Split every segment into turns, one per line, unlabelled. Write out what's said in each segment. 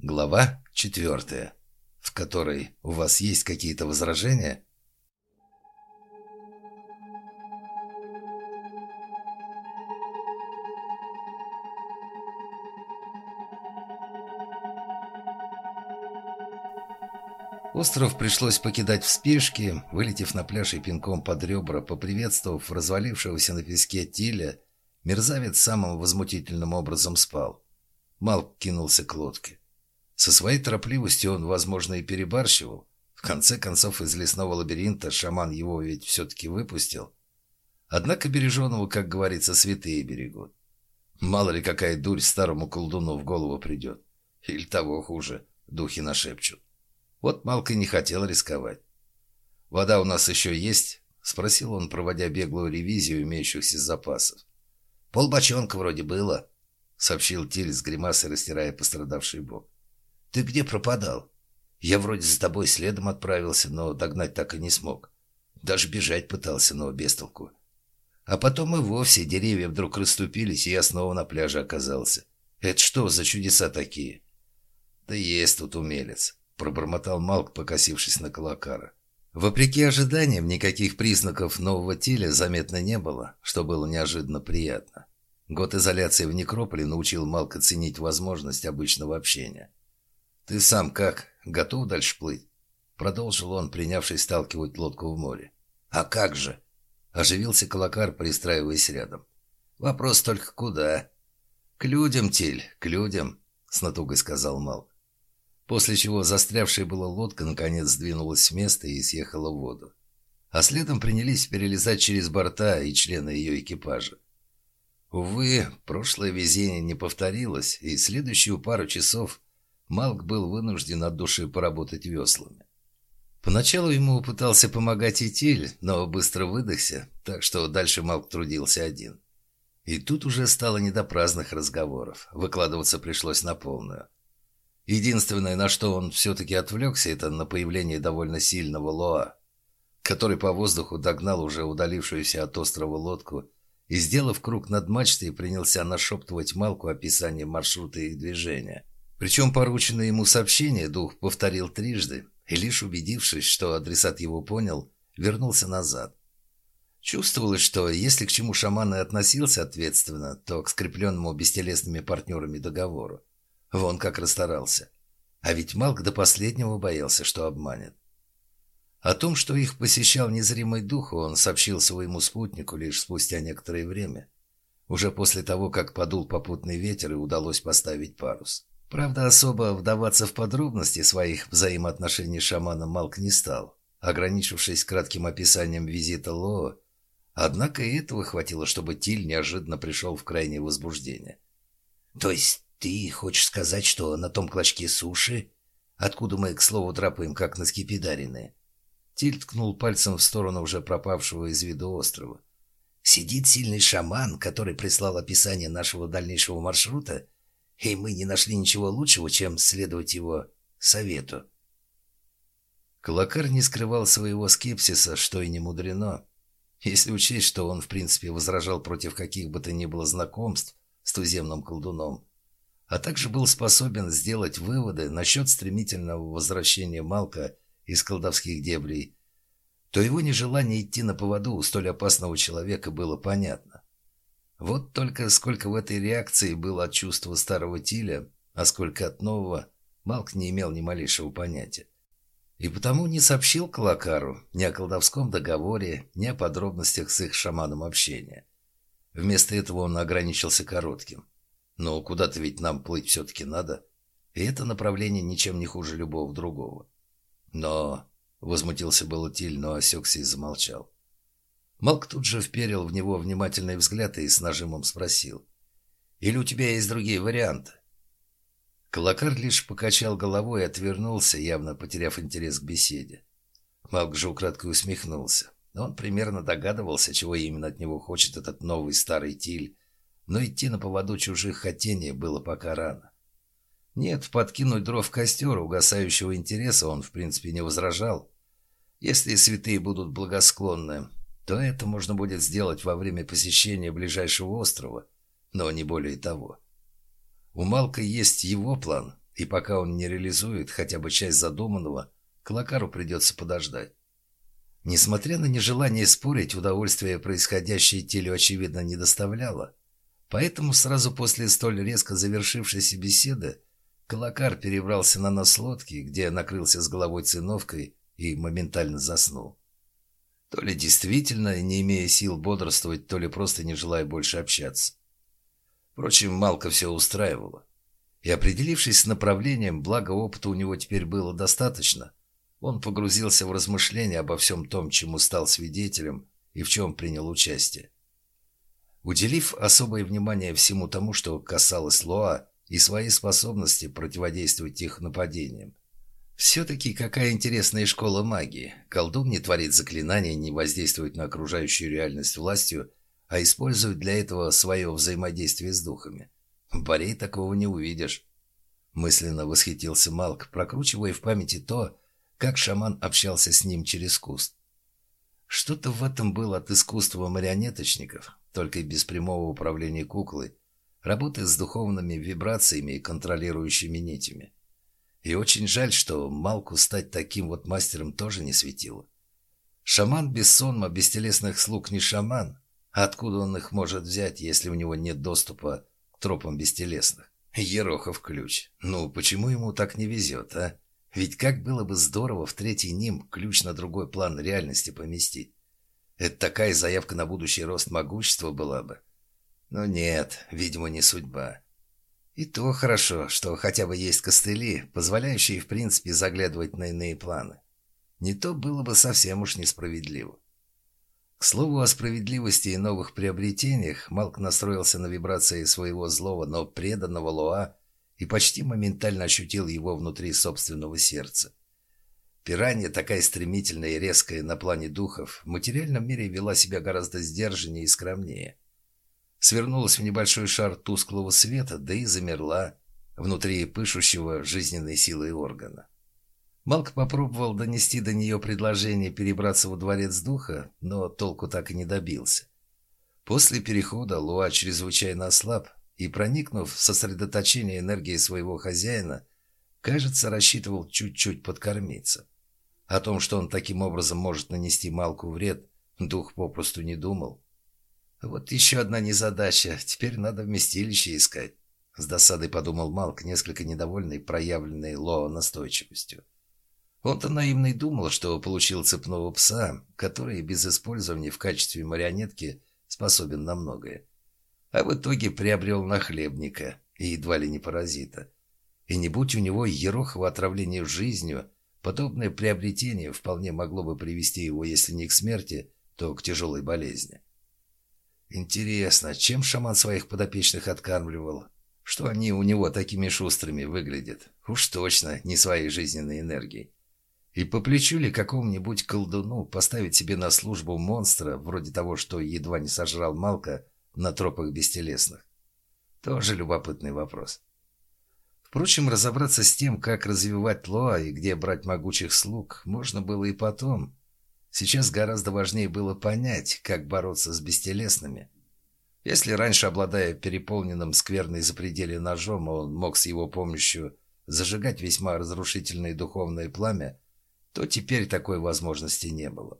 Глава четвертая, в которой у вас есть какие-то возражения? Остров пришлось покидать в спешке, вылетев на пляж и пинком под ребра, поприветствовав развалившегося на песке Тиля, мерзавец самым возмутительным образом спал. Малк кинулся к лодке. Со своей торопливостью он, возможно, и перебарщивал. В конце концов, из лесного лабиринта шаман его ведь все-таки выпустил. Однако береженого, как говорится, святые берегут. Мало ли какая дурь старому колдуну в голову придет. Или того хуже, духи нашепчут. Вот Малка не хотел рисковать. «Вода у нас еще есть?» — спросил он, проводя беглую ревизию имеющихся запасов.
«Полбочонка вроде было», —
сообщил Тиль с гримасой, растирая пострадавший бок.
«Ты где пропадал? Я вроде за тобой следом отправился, но догнать так и не смог. Даже бежать пытался, но без толку. А потом и вовсе деревья вдруг расступились, и я снова на пляже оказался. Это что за чудеса такие?»
«Да есть тут умелец», — пробормотал Малк, покосившись на Калакара. Вопреки ожиданиям, никаких признаков нового Тиля заметно не было, что было неожиданно приятно. Год изоляции в некрополе научил Малка ценить возможность обычного общения. «Ты сам как? Готов дальше плыть?» Продолжил он, принявшись сталкивать лодку в море.
«А как же?»
Оживился Колокар, пристраиваясь рядом.
«Вопрос только куда?»
«К людям, Тиль, к людям», — с натугой сказал Мал. После чего застрявшая была лодка наконец сдвинулась с места и съехала в воду. А следом принялись перелезать через борта и члены ее экипажа. Увы, прошлое везение не повторилось, и следующую пару часов Малк был вынужден от души поработать веслами. Поначалу ему пытался помогать Итиль, но быстро выдохся, так что дальше Малк трудился один. И тут уже стало не до праздных разговоров, выкладываться пришлось на полную. Единственное, на что он все-таки отвлекся, это на появление довольно сильного Лоа, который по воздуху догнал уже удалившуюся от острова лодку и, сделав круг над мачтой, принялся нашептывать Малку описание маршрута их движения. Причем порученное ему сообщение дух повторил трижды, и лишь убедившись, что адресат его понял, вернулся назад. Чувствовалось, что если к чему шаман и относился ответственно, то к скрепленному бестелесными партнерами договору. Вон как расстарался. А ведь Малк до последнего боялся, что обманет. О том, что их посещал незримый дух, он сообщил своему спутнику лишь спустя некоторое время. Уже после того, как подул попутный ветер и удалось поставить парус. Правда, особо вдаваться в подробности своих взаимоотношений с шаманом Малк не стал, ограничившись кратким описанием визита Лоо. Однако и этого хватило, чтобы Тиль неожиданно пришел в крайнее возбуждение.
«То есть ты хочешь сказать, что на том клочке суши, откуда мы, к слову, драпаем, как на скипидарины?»
Тиль ткнул пальцем в сторону уже пропавшего из виду острова.
«Сидит сильный шаман, который прислал описание нашего дальнейшего маршрута, и мы не нашли ничего лучшего, чем следовать его совету.
Клакар не скрывал своего скепсиса, что и не мудрено. Если учесть, что он, в принципе, возражал против каких бы то ни было знакомств с туземным колдуном, а также был способен сделать выводы насчет стремительного возвращения Малка из колдовских дебрей, то его нежелание идти на поводу у столь опасного человека было понятно. Вот только сколько в этой реакции было от чувства старого Тиля, а сколько от нового, Малк не имел ни малейшего понятия. И потому не сообщил Калакару ни о колдовском договоре, ни о подробностях с их шаманом общения. Вместо этого он ограничился коротким. Но куда-то ведь нам плыть все-таки надо. И это направление ничем не хуже любого другого. Но... Возмутился было Тиль, но осекся и замолчал. Малк тут же вперил в него внимательный взгляд и с нажимом спросил. «Или у тебя есть другие варианты?» Колокар лишь покачал головой и отвернулся, явно потеряв интерес к беседе. Малк же украдкой усмехнулся. Он примерно догадывался, чего именно от него хочет этот новый старый Тиль, но идти на поводу чужих хотений было пока рано. Нет, подкинуть дров в костер угасающего интереса он, в принципе, не возражал. Если святые будут благосклонны, то это можно будет сделать во время посещения ближайшего острова, но не более того. У Малка есть его план, И пока он не реализует хотя бы часть задуманного, Клакару придется подождать. Несмотря на нежелание спорить, удовольствие происходящее телю очевидно не доставляло. Поэтому сразу после столь резко завершившейся беседы Колокар перебрался на нос лодки, где накрылся с головой циновкой и моментально заснул. То ли действительно, не имея сил бодрствовать, то ли просто не желая больше общаться. Впрочем, Малка все устраивало. И определившись с направлением, благо опыта у него теперь было достаточно, он погрузился в размышления обо всем том, чему стал свидетелем и в чем принял участие. Уделив особое внимание всему тому, что касалось Лоа и своей способности противодействовать их нападениям. Все-таки какая интересная школа магии. Колдун не творит заклинания, не воздействует на окружающую реальность властью, а использует для этого свое взаимодействие с духами. Борей такого не увидишь. Мысленно восхитился Малк, прокручивая в памяти то, как шаман общался с ним через куст. Что-то в этом было от искусства марионеточников, только без прямого управления куклой, работы с духовными вибрациями и контролирующими нитями. И очень жаль, что Малку стать таким вот мастером тоже не светило. Шаман без сонма, без телесных слуг не шаман. Откуда он их может взять, если у него нет доступа к тропам бестелесных? Ерохов ключ. Ну, почему ему так не везет, а? Ведь как было бы здорово в третий ним ключ на другой план реальности поместить. Это такая заявка на будущий рост могущества была бы. Но нет, видимо, не судьба. И то хорошо, что хотя бы есть костыли, позволяющие в принципе заглядывать на иные планы. Не то было бы совсем уж несправедливо. К слову о справедливости и новых приобретениях, Малк настроился на вибрации своего злого, но преданного Луа и почти моментально ощутил его внутри собственного сердца. Пиранья, такая стремительная и резкая на плане духов, в материальном мире вела себя гораздо сдержаннее и скромнее. Свернулась в небольшой шар тусклого света, да и замерла внутри пышущего жизненной силой органа. Малк попробовал донести до нее предложение перебраться во дворец духа, но толку так и не добился. После перехода Луа чрезвычайно ослаб, и, проникнув в сосредоточение энергии своего хозяина, кажется, рассчитывал чуть-чуть подкормиться. О том, что он таким образом может нанести Малку вред, дух попросту не думал. Вот еще одна незадача, теперь надо вместилище искать. С досадой подумал Малк, несколько недовольный проявленной Лоа настойчивостью. Он-то наивный думал, что получил цепного пса, который без использования в качестве марионетки способен на многое а в итоге приобрел нахлебника и едва ли не паразита. И не будь у него ерохового отравления жизнью, подобное приобретение вполне могло бы привести его, если не к смерти, то к тяжелой болезни. Интересно, чем шаман своих подопечных откармливал? Что они у него такими шустрыми выглядят? Уж точно не своей жизненной энергией. И по плечу ли какому-нибудь колдуну поставить себе на службу монстра, вроде того, что едва не сожрал Малка, на тропах бестелесных? Тоже любопытный вопрос. Впрочем, разобраться с тем, как развивать Лоа и где брать могучих слуг, можно было и потом. Сейчас гораздо важнее было понять, как бороться с бестелесными. Если раньше, обладая переполненным скверной запределье ножом, он мог с его помощью зажигать весьма разрушительное духовное пламя, то теперь такой возможности не было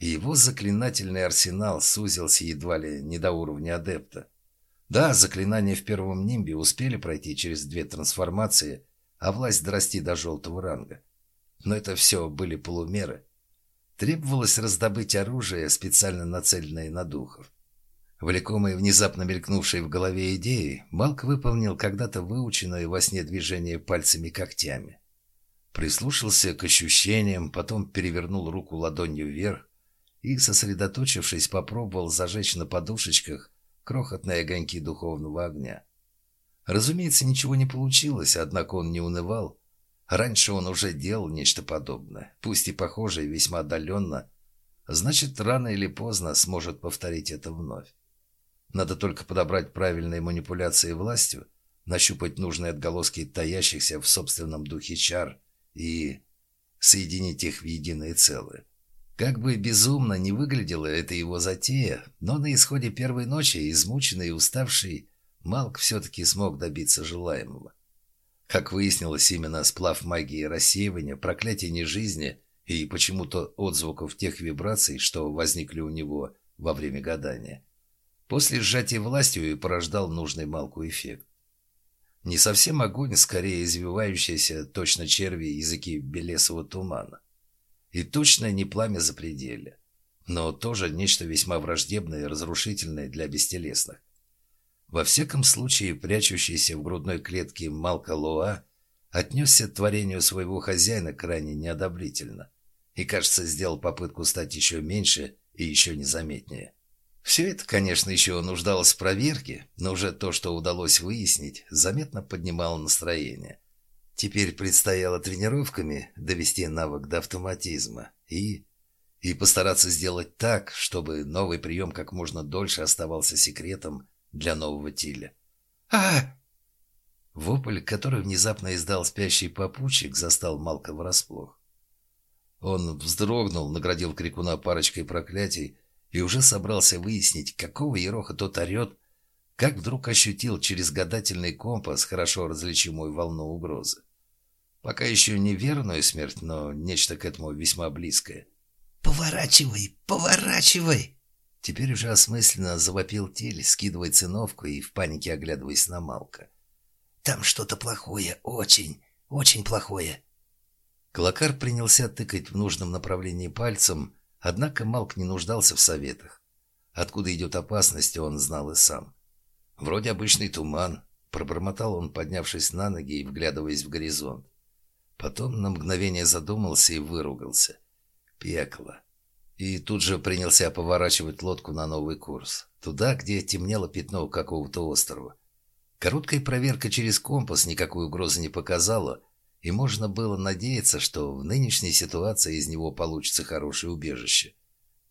и его заклинательный арсенал сузился едва ли не до уровня адепта. Да, заклинания в первом нимбе успели пройти через две трансформации, а власть дорасти до желтого ранга. Но это все были полумеры. Требовалось раздобыть оружие, специально нацеленное на духов. Влекомый внезапно мелькнувшей в голове идеей, Малк выполнил когда-то выученное во сне движение пальцами-когтями. Прислушался к ощущениям, потом перевернул руку ладонью вверх, и, сосредоточившись, попробовал зажечь на подушечках крохотные огоньки духовного огня. Разумеется, ничего не получилось, однако он не унывал. Раньше он уже делал нечто подобное, пусть и похожее, весьма отдаленно. Значит, рано или поздно сможет повторить это вновь. Надо только подобрать правильные манипуляции властью, нащупать нужные отголоски таящихся в собственном духе чар и соединить их в единое целое. Как бы безумно не выглядела эта его затея, но на исходе первой ночи, измученный и уставший, Малк все-таки смог добиться желаемого. Как выяснилось, именно сплав магии рассеивания, проклятия нежизни и почему-то отзвуков тех вибраций, что возникли у него во время гадания. После сжатия властью и порождал нужный Малку эффект. Не совсем огонь, скорее извивающиеся точно черви языки белесого тумана. И точно не пламя запределья, но тоже нечто весьма враждебное и разрушительное для бестелесных. Во всяком случае, прячущийся в грудной клетке Малка Лоа отнесся к творению своего хозяина крайне неодобрительно и, кажется, сделал попытку стать еще меньше и еще незаметнее. Все это, конечно, еще нуждалось в проверке, но уже то, что удалось выяснить, заметно поднимало настроение. Теперь предстояло тренировками довести навык до автоматизма и... и постараться сделать так, чтобы новый прием как можно дольше оставался секретом для нового Тиля. а Вопль, который внезапно издал спящий попутчик, застал Малка врасплох. Он вздрогнул, наградил крикуна парочкой проклятий, и уже собрался выяснить, какого ероха тот орет, как вдруг ощутил через гадательный компас хорошо различимую волну угрозы. Пока еще не верную смерть, но нечто к этому весьма близкое.
«Поворачивай, поворачивай!»
Теперь уже осмысленно завопил тель, скидывая циновку и в панике оглядываясь на Малка.
«Там что-то плохое, очень, очень плохое!»
Клокар принялся тыкать в нужном направлении пальцем, Однако Малк не нуждался в советах. Откуда идет опасность, он знал и сам. «Вроде обычный туман», — пробормотал он, поднявшись на ноги и вглядываясь в горизонт. Потом на мгновение задумался и выругался. «Пекло». И тут же принялся поворачивать лодку на новый курс. Туда, где темнело пятно какого-то острова. Короткая проверка через компас никакой угрозы не показала — и можно было надеяться, что в нынешней ситуации из него получится хорошее убежище.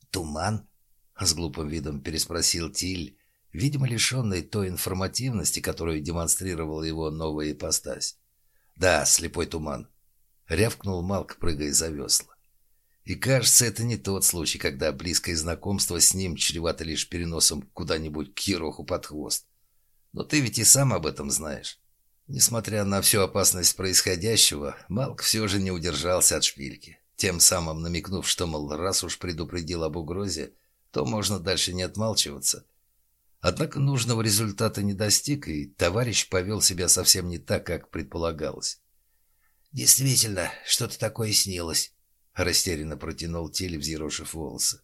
«Туман?» — с глупым видом переспросил Тиль, видимо, лишенный той информативности, которую демонстрировала его новая ипостась.
«Да, слепой туман», — рявкнул Малк, прыгая за весла. И кажется, это не тот случай, когда близкое знакомство с ним чревато лишь переносом куда-нибудь к Ероху под хвост. Но ты ведь и сам об этом знаешь. Несмотря на всю опасность происходящего, Малк все же не удержался от шпильки, тем самым намекнув, что, мол, раз уж предупредил об угрозе, то можно дальше не отмалчиваться. Однако нужного результата не достиг, и товарищ повел себя совсем не так, как предполагалось.
«Действительно, что-то такое снилось», —
растерянно протянул Тель, взъерошив волосы.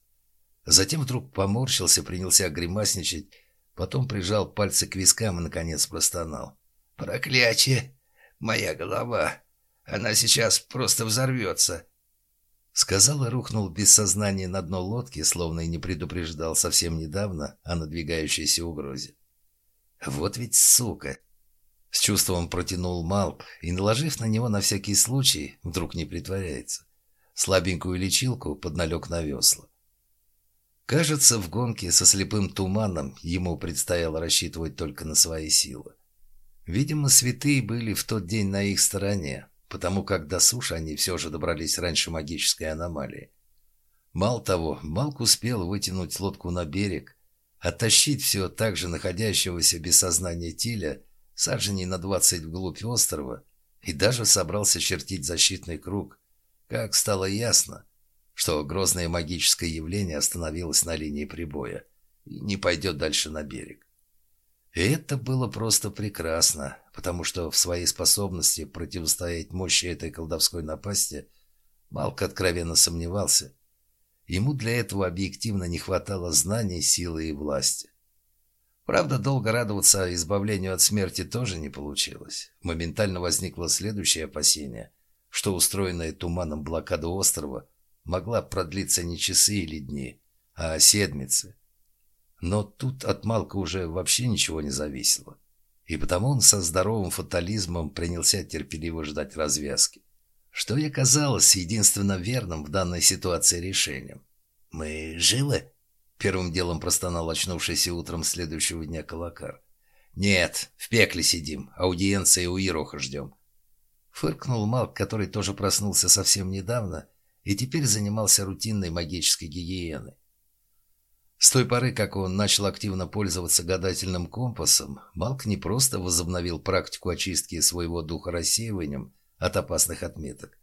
Затем вдруг поморщился, принялся гримасничать, потом прижал пальцы к вискам и, наконец, простонал.
«Проклятие! Моя голова! Она сейчас просто взорвется!»
Сказал и рухнул без сознания на дно лодки, словно и не предупреждал совсем недавно о надвигающейся угрозе. «Вот ведь сука!» С чувством протянул Малп и, наложив на него на всякий случай, вдруг не притворяется, слабенькую лечилку подналег на весла. Кажется, в гонке со слепым туманом ему предстояло рассчитывать только на свои силы. Видимо, святые были в тот день на их стороне, потому как до суши они все же добрались раньше магической аномалии. Мало того, Малк успел вытянуть лодку на берег, оттащить все так же находящегося без сознания Тиля саженей на двадцать вглубь острова и даже собрался чертить защитный круг, как стало ясно, что грозное магическое явление остановилось на линии прибоя и не пойдет дальше на берег. И это было просто прекрасно, потому что в своей способности противостоять мощи этой колдовской напасти Малк откровенно сомневался. Ему для этого объективно не хватало знаний, силы и власти. Правда, долго радоваться избавлению от смерти тоже не получилось. Моментально возникло следующее опасение, что устроенная туманом блокада острова могла продлиться не часы или дни, а седмицы – но тут от Малка уже вообще ничего не зависело. И потому он со здоровым фатализмом принялся терпеливо ждать развязки. Что и оказалось единственно верным в данной ситуации решением.
«Мы живы?»
— первым делом простонал очнувшийся утром следующего дня Калакар. «Нет, в пекле сидим, аудиенции у Ероха ждем». Фыркнул Малк, который тоже проснулся совсем недавно и теперь занимался рутинной магической гигиеной. С той поры, как он начал активно пользоваться гадательным компасом, Малк не просто возобновил практику очистки своего духа рассеиванием от опасных отметок,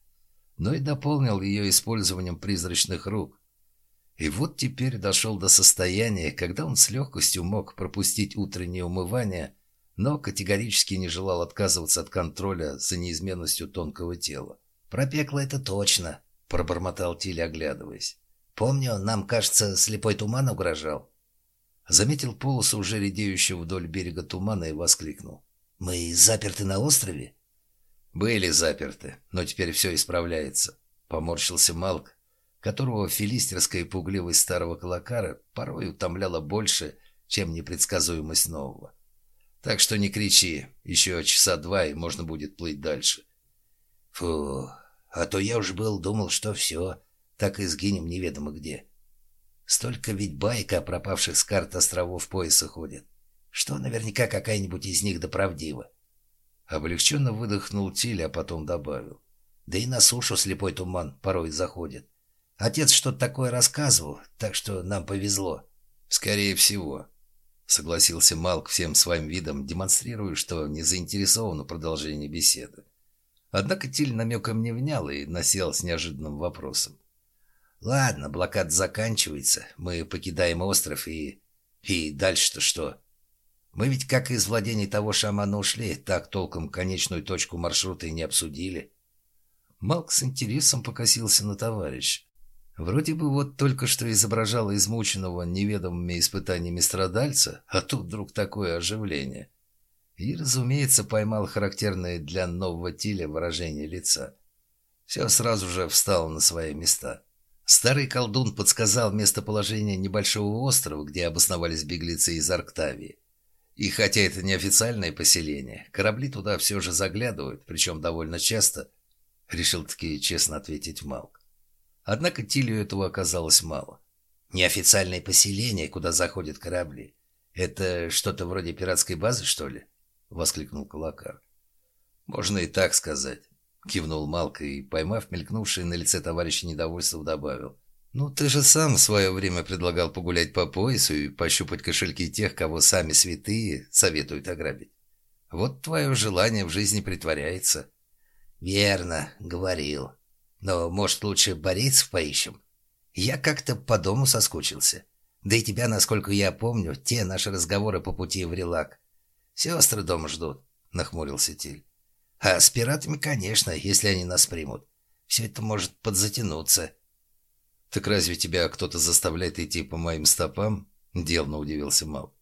но и дополнил ее использованием призрачных рук. И вот теперь дошел до состояния, когда он с легкостью мог пропустить утреннее умывание, но категорически не желал отказываться от контроля за неизменностью тонкого тела.
«Пропекло это точно», — пробормотал Тиль, оглядываясь. «Помню, нам, кажется, слепой туман угрожал».
Заметил полосу уже редеющего вдоль берега тумана и воскликнул.
«Мы заперты на острове?»
«Были заперты, но теперь все исправляется», — поморщился Малк, которого филистерская пугливость старого колокара порой утомляла больше, чем непредсказуемость нового. «Так что не кричи, еще часа два, и можно будет плыть дальше».
«Фу, а то я уж был думал, что все, так и сгинем неведомо где. Столько ведь байка о пропавших с карт островов пояса ходит, что наверняка какая-нибудь из них да правдива».
Облегченно выдохнул Тиль, а потом добавил.
«Да и на сушу слепой туман порой заходит. Отец что-то такое рассказывал, так что нам повезло.
Скорее всего, согласился Малк всем своим видом, демонстрируя, что не заинтересован в продолжении беседы. Однако Тиль намеком не внял и насел с неожиданным вопросом.
«Ладно, блокада заканчивается, мы покидаем остров и... И дальше-то что? Мы ведь как из владений того шамана ушли, так толком конечную точку маршрута и не обсудили».
Малк с интересом покосился на товарища. Вроде бы вот только что изображала измученного неведомыми испытаниями страдальца, а тут вдруг такое оживление. И, разумеется, поймал характерное для нового Тиля выражение лица. Все сразу же встало на свои места. Старый колдун подсказал местоположение небольшого острова, где обосновались беглецы из Арктавии. И хотя это не официальное поселение, корабли туда все же заглядывают, причем довольно часто, решил таки честно ответить Малк. Однако Тилю этого оказалось мало.
«Неофициальное поселение, куда заходят корабли. Это что-то вроде пиратской базы, что ли?» — воскликнул Калакар.
«Можно и так сказать», — кивнул Малка и, поймав мелькнувшее на лице товарища недовольство, добавил. «Ну, ты же сам в свое время предлагал погулять по поясу и пощупать кошельки тех, кого сами святые советуют ограбить. Вот твое желание в жизни притворяется».
«Верно, говорил», но, может, лучше борейцев поищем? Я как-то по дому соскучился. Да и тебя, насколько я помню, те наши разговоры по пути в Релак. Сестры дома ждут, — нахмурился Тиль. А с пиратами, конечно, если они нас примут. Все это может подзатянуться.
Так разве тебя кто-то заставляет идти по моим стопам? Делно удивился Мал.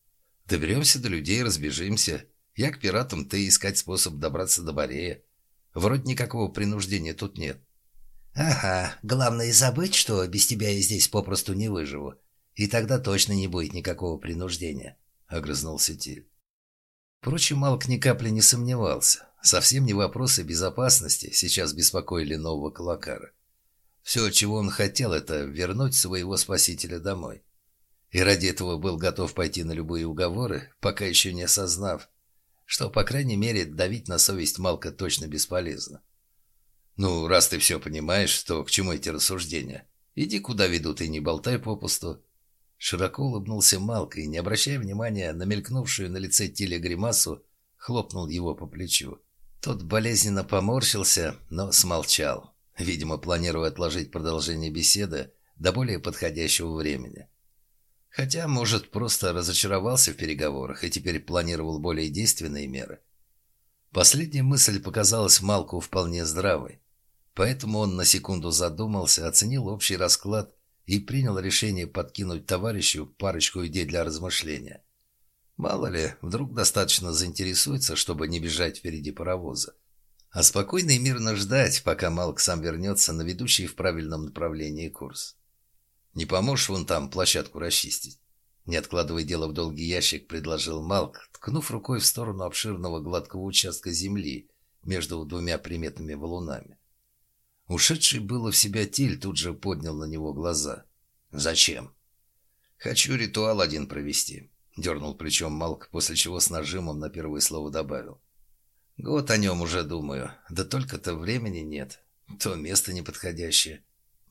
Доберемся до людей, разбежимся. Я к пиратам, ты искать способ добраться до Борея. Вроде никакого принуждения тут нет.
«Ага, главное забыть, что без тебя я здесь попросту не выживу. И тогда точно не будет никакого принуждения», — огрызнулся Тиль.
Впрочем, Малк ни капли не сомневался. Совсем не вопросы безопасности сейчас беспокоили нового Калакара. Все, чего он хотел, это вернуть своего спасителя домой. И ради этого был готов пойти на любые уговоры, пока еще не осознав, что, по крайней мере, давить на совесть Малка точно бесполезно. «Ну, раз ты все понимаешь, то к чему эти рассуждения? Иди куда ведут и не болтай попусту». Широко улыбнулся Малка и, не обращая внимания на мелькнувшую на лице Тиля гримасу, хлопнул его по плечу. Тот болезненно поморщился, но смолчал, видимо, планируя отложить продолжение беседы до более подходящего времени. Хотя, может, просто разочаровался в переговорах и теперь планировал более действенные меры. Последняя мысль показалась Малку вполне здравой. Поэтому он на секунду задумался, оценил общий расклад и принял решение подкинуть товарищу парочку идей для размышления. Мало ли, вдруг достаточно заинтересуется, чтобы не бежать впереди паровоза. А спокойно и мирно ждать, пока Малк сам вернется на ведущий в правильном направлении курс. «Не поможешь вон там площадку расчистить?» Не откладывая дело в долгий ящик, предложил Малк, ткнув рукой в сторону обширного гладкого участка земли между двумя приметными валунами. Ушедший было в себя Тиль тут же поднял на него глаза. «Зачем?» «Хочу ритуал один провести», — дернул плечом Малк, после чего с нажимом на первое слово добавил. «Год о нем уже думаю, да только-то времени нет, то место неподходящее».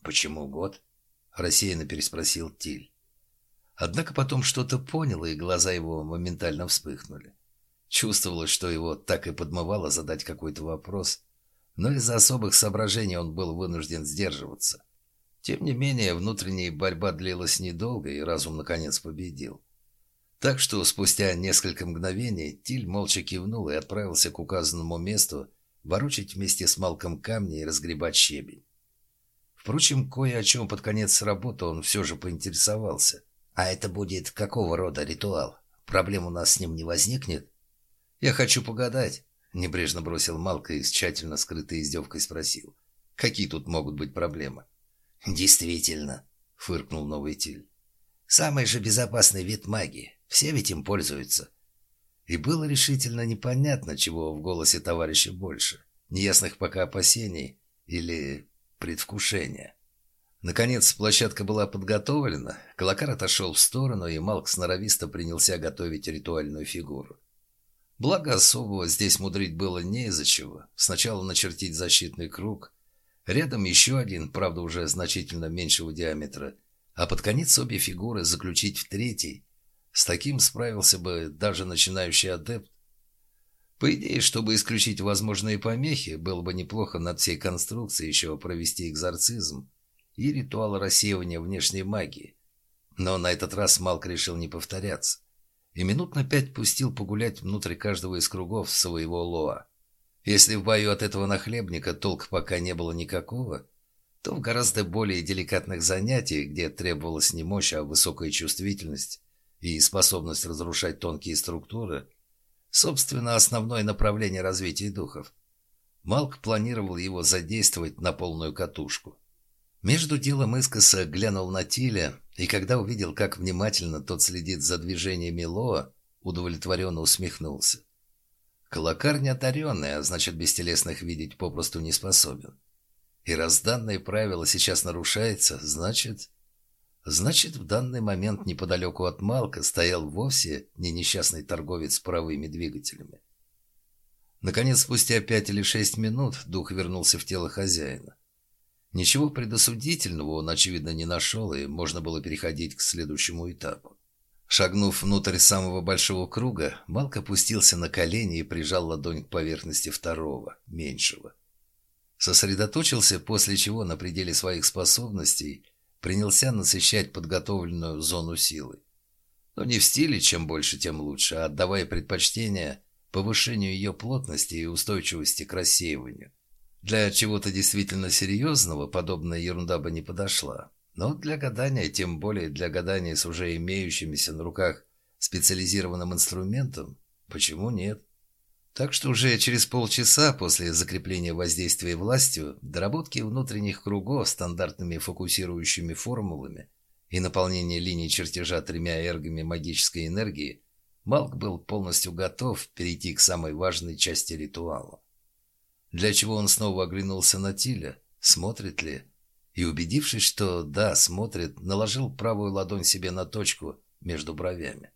«Почему год?» — рассеянно переспросил Тиль. Однако потом что-то понял, и глаза его моментально вспыхнули. Чувствовалось, что его так и подмывало задать какой-то вопрос, но из-за особых соображений он был вынужден сдерживаться. Тем не менее, внутренняя борьба длилась недолго, и разум наконец победил. Так что спустя несколько мгновений Тиль молча кивнул и отправился к указанному месту ворочать вместе с Малком камни и разгребать щебень. Впрочем, кое о чем под конец работы он все же поинтересовался. «А это будет какого рода ритуал? Проблем у нас с ним не возникнет?» «Я хочу погадать», — небрежно бросил Малка и с тщательно скрытой издевкой спросил. «Какие тут могут быть проблемы?» «Действительно», — фыркнул новый Тиль. «Самый же безопасный вид магии. Все ведь им пользуются». И было решительно непонятно, чего в голосе товарища больше. Неясных пока опасений или предвкушения. Наконец, площадка была подготовлена, Колокар отошел в сторону, и Малк сноровисто принялся готовить ритуальную фигуру. Благо, особого здесь мудрить было не из-за чего. Сначала начертить защитный круг, рядом еще один, правда уже значительно меньшего диаметра, а под конец обе фигуры заключить в третий. С таким справился бы даже начинающий адепт. По идее, чтобы исключить возможные помехи, было бы неплохо над всей конструкцией еще провести экзорцизм и ритуал рассеивания внешней магии. Но на этот раз Малк решил не повторяться и минут на пять пустил погулять внутрь каждого из кругов своего лоа. Если в бою от этого нахлебника толк пока не было никакого, то в гораздо более деликатных занятиях, где требовалась не мощь, а высокая чувствительность и способность разрушать тонкие структуры, собственно, основное направление развития духов, Малк планировал его задействовать на полную катушку. Между делом искоса глянул на Тиля, и когда увидел, как внимательно тот следит за движениями Лоа, удовлетворенно усмехнулся. Колокар не одаренный, а значит, бестелесных видеть попросту не способен. И раз данное правило сейчас нарушается, значит... Значит, в данный момент неподалеку от Малка стоял вовсе не несчастный торговец с паровыми двигателями. Наконец, спустя пять или шесть минут, дух вернулся в тело хозяина. Ничего предосудительного он, очевидно, не нашел, и можно было переходить к следующему этапу. Шагнув внутрь самого большого круга, Малк опустился на колени и прижал ладонь к поверхности второго, меньшего. Сосредоточился, после чего на пределе своих способностей принялся насыщать подготовленную зону силы. Но не в стиле «чем больше, тем лучше», а отдавая предпочтение повышению ее плотности и устойчивости к рассеиванию. Для чего-то действительно серьезного подобная ерунда бы не подошла. Но для гадания, тем более для гадания с уже имеющимися на руках специализированным инструментом, почему нет? Так что уже через полчаса после закрепления воздействия властью, доработки внутренних кругов стандартными фокусирующими формулами и наполнение линий чертежа тремя эргами магической энергии, Малк был полностью готов перейти к самой важной части ритуала. Для чего он снова оглянулся на Тиля, смотрит ли, и, убедившись, что да, смотрит, наложил правую ладонь себе на точку между бровями.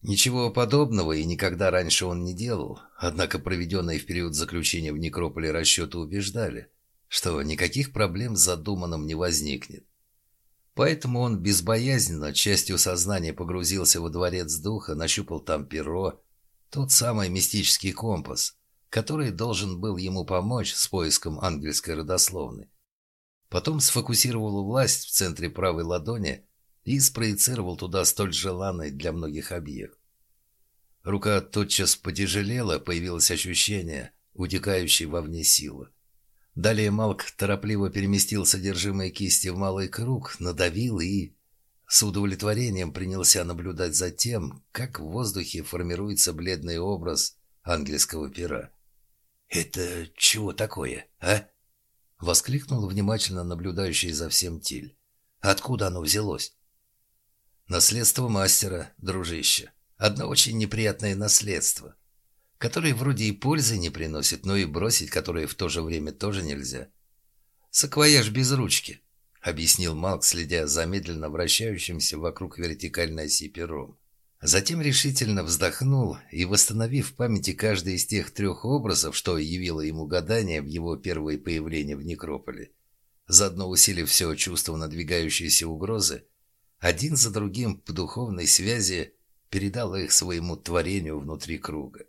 Ничего подобного и никогда раньше он не делал, однако проведенные в период заключения в некрополе расчеты убеждали, что никаких проблем с задуманным не возникнет. Поэтому он безбоязненно, частью сознания погрузился во дворец духа, нащупал там перо, тот самый мистический компас, который должен был ему помочь с поиском ангельской родословной. Потом сфокусировал власть в центре правой ладони и спроецировал туда столь желанный для многих объект. Рука тотчас потяжелела, появилось ощущение, утекающей вовне силы. Далее Малк торопливо переместил содержимое кисти в малый круг, надавил и... С удовлетворением принялся наблюдать за тем, как в воздухе формируется бледный образ ангельского пера. «Это чего такое, а?» — воскликнул внимательно наблюдающий за всем Тиль. «Откуда оно взялось?» «Наследство мастера, дружище. Одно очень неприятное наследство, которое вроде и пользы не приносит, но и бросить которое в то же время тоже нельзя. Саквояж без ручки», — объяснил Малк, следя за медленно вращающимся вокруг вертикальной оси пером. Затем решительно вздохнул и, восстановив в памяти каждый из тех трех образов, что явило ему гадание в его первое появление в некрополе, заодно усилив все чувство надвигающейся угрозы, один за другим по духовной связи передал их своему творению внутри круга.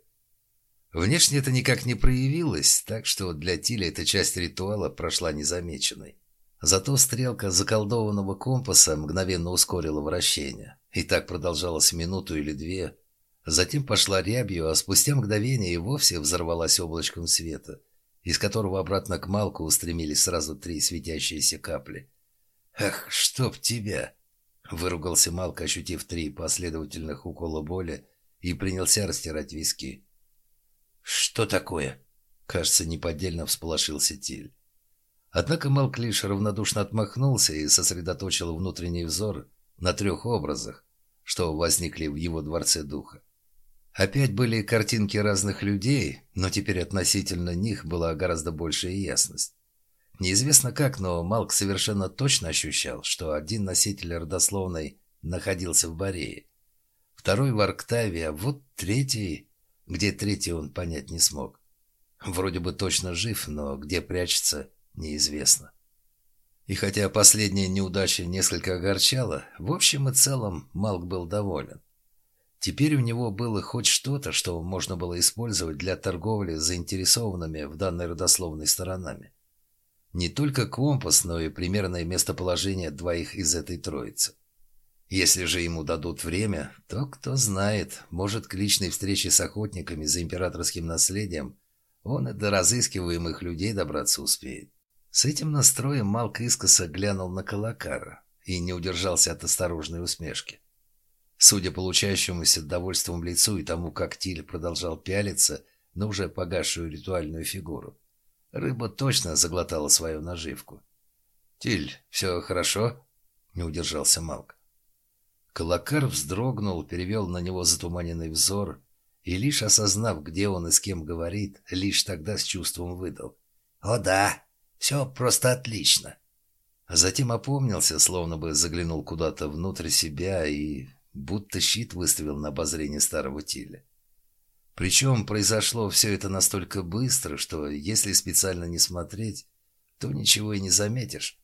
Внешне это никак не проявилось, так что для Тиля эта часть ритуала прошла незамеченной. Зато стрелка заколдованного компаса мгновенно ускорила вращение. И так продолжалось минуту или две. Затем пошла рябью, а спустя мгновение и вовсе взорвалась облачком света, из которого обратно к Малку устремились сразу три светящиеся капли. «Ах, чтоб тебя!» — выругался Малк, ощутив три последовательных укола боли, и принялся растирать виски. «Что такое?» — кажется, неподдельно всполошился Тиль. Однако Малк лишь равнодушно отмахнулся и сосредоточил внутренний взор на трех образах, что возникли в его дворце духа. Опять были картинки разных людей, но теперь относительно них была гораздо большая ясность. Неизвестно как, но Малк совершенно точно ощущал, что один носитель родословной находился в Борее, второй в Арктаве, а вот третий... Где третий он понять не смог. Вроде бы точно жив, но где прячется, неизвестно. И хотя последняя неудача несколько огорчала, в общем и целом Малк был доволен. Теперь у него было хоть что-то, что можно было использовать для торговли заинтересованными в данной родословной сторонами. Не только компас, но и примерное местоположение двоих из этой троицы. Если же ему дадут время, то, кто знает, может, к личной встрече с охотниками за императорским наследием он и до разыскиваемых людей добраться успеет. С этим настроем Малк искоса глянул на Калакара и не удержался от осторожной усмешки. Судя получающемуся довольством лицу и тому, как Тиль продолжал пялиться на уже погасшую ритуальную фигуру, рыба точно заглотала свою наживку. «Тиль, все хорошо?» — не удержался Малк. Калакар вздрогнул, перевел на него затуманенный взор и, лишь осознав, где он и с кем говорит, лишь тогда с чувством выдал. «О да, все просто отлично. А затем опомнился, словно бы заглянул куда-то внутрь себя и будто щит выставил на обозрение старого Тиля. Причем произошло все это настолько быстро, что если специально не смотреть, то ничего и не заметишь.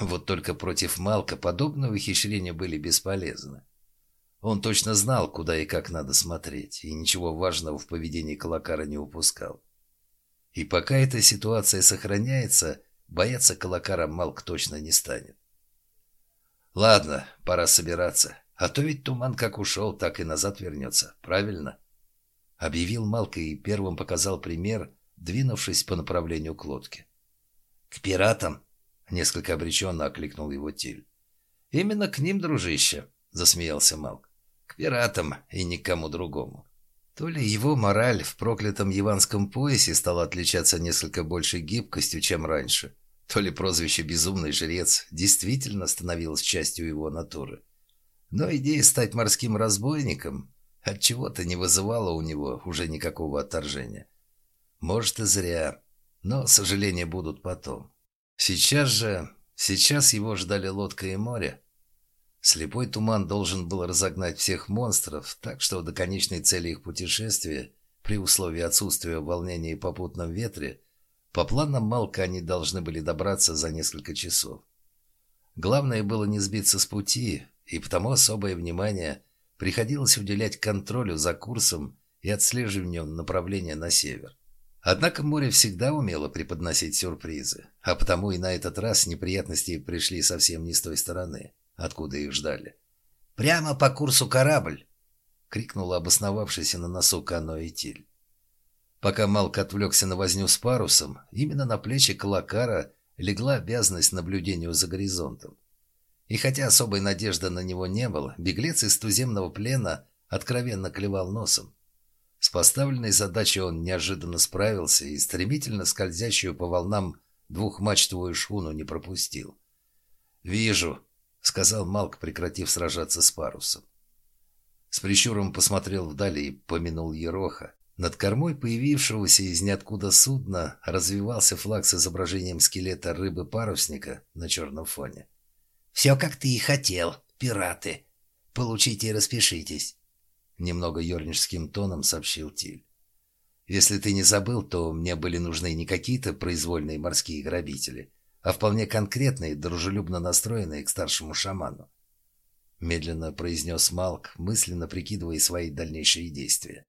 Вот только против Малка подобные ухищрения были бесполезны. Он точно знал, куда и как надо смотреть, и ничего важного в поведении Калакара не упускал. И пока эта ситуация сохраняется, бояться Калакара Малк точно не станет. Ладно, пора собираться. А то ведь туман как ушел, так и назад вернется. Правильно? Объявил Малк и первым показал пример, двинувшись по направлению к лодке. К пиратам? Несколько обреченно окликнул его Тиль. Именно к ним, дружище, засмеялся Малк. К пиратам и никому другому. То ли его мораль в проклятом яванском поясе стала отличаться несколько большей гибкостью, чем раньше, то ли прозвище «безумный жрец» действительно становилось частью его натуры. Но идея стать морским разбойником от чего то не вызывала у него уже никакого отторжения. Может и зря, но сожаления будут потом. Сейчас же, сейчас его ждали лодка и море, Слепой туман должен был разогнать всех монстров, так что до конечной цели их путешествия, при условии отсутствия волнения и попутном ветре, по планам Малка они должны были добраться за несколько часов. Главное было не сбиться с пути, и потому особое внимание приходилось уделять контролю за курсом и отслеживанию направления на север. Однако море всегда умело преподносить сюрпризы, а потому и на этот раз неприятности пришли совсем не с той стороны откуда их ждали. «Прямо по курсу корабль!» — крикнула обосновавшийся на носу каноэ Тиль. Пока Малк отвлекся на возню с парусом, именно на плечи Калакара легла обязанность наблюдению за горизонтом. И хотя особой надежды на него не было, беглец из туземного плена откровенно клевал носом. С поставленной задачей он неожиданно справился и стремительно скользящую по волнам двухмачтовую шхуну не пропустил. «Вижу», сказал Малк, прекратив сражаться с парусом. С прищуром посмотрел вдали и помянул Ероха. Над кормой появившегося из ниоткуда судна развивался флаг с изображением скелета рыбы-парусника на черном фоне. «Все, как ты и хотел, пираты. Получите и распишитесь», — немного ерническим тоном сообщил Тиль. «Если ты не забыл, то мне были нужны не какие-то произвольные морские грабители, а вполне конкретные, дружелюбно настроенные к старшему шаману. — медленно произнес Малк, мысленно прикидывая свои дальнейшие действия.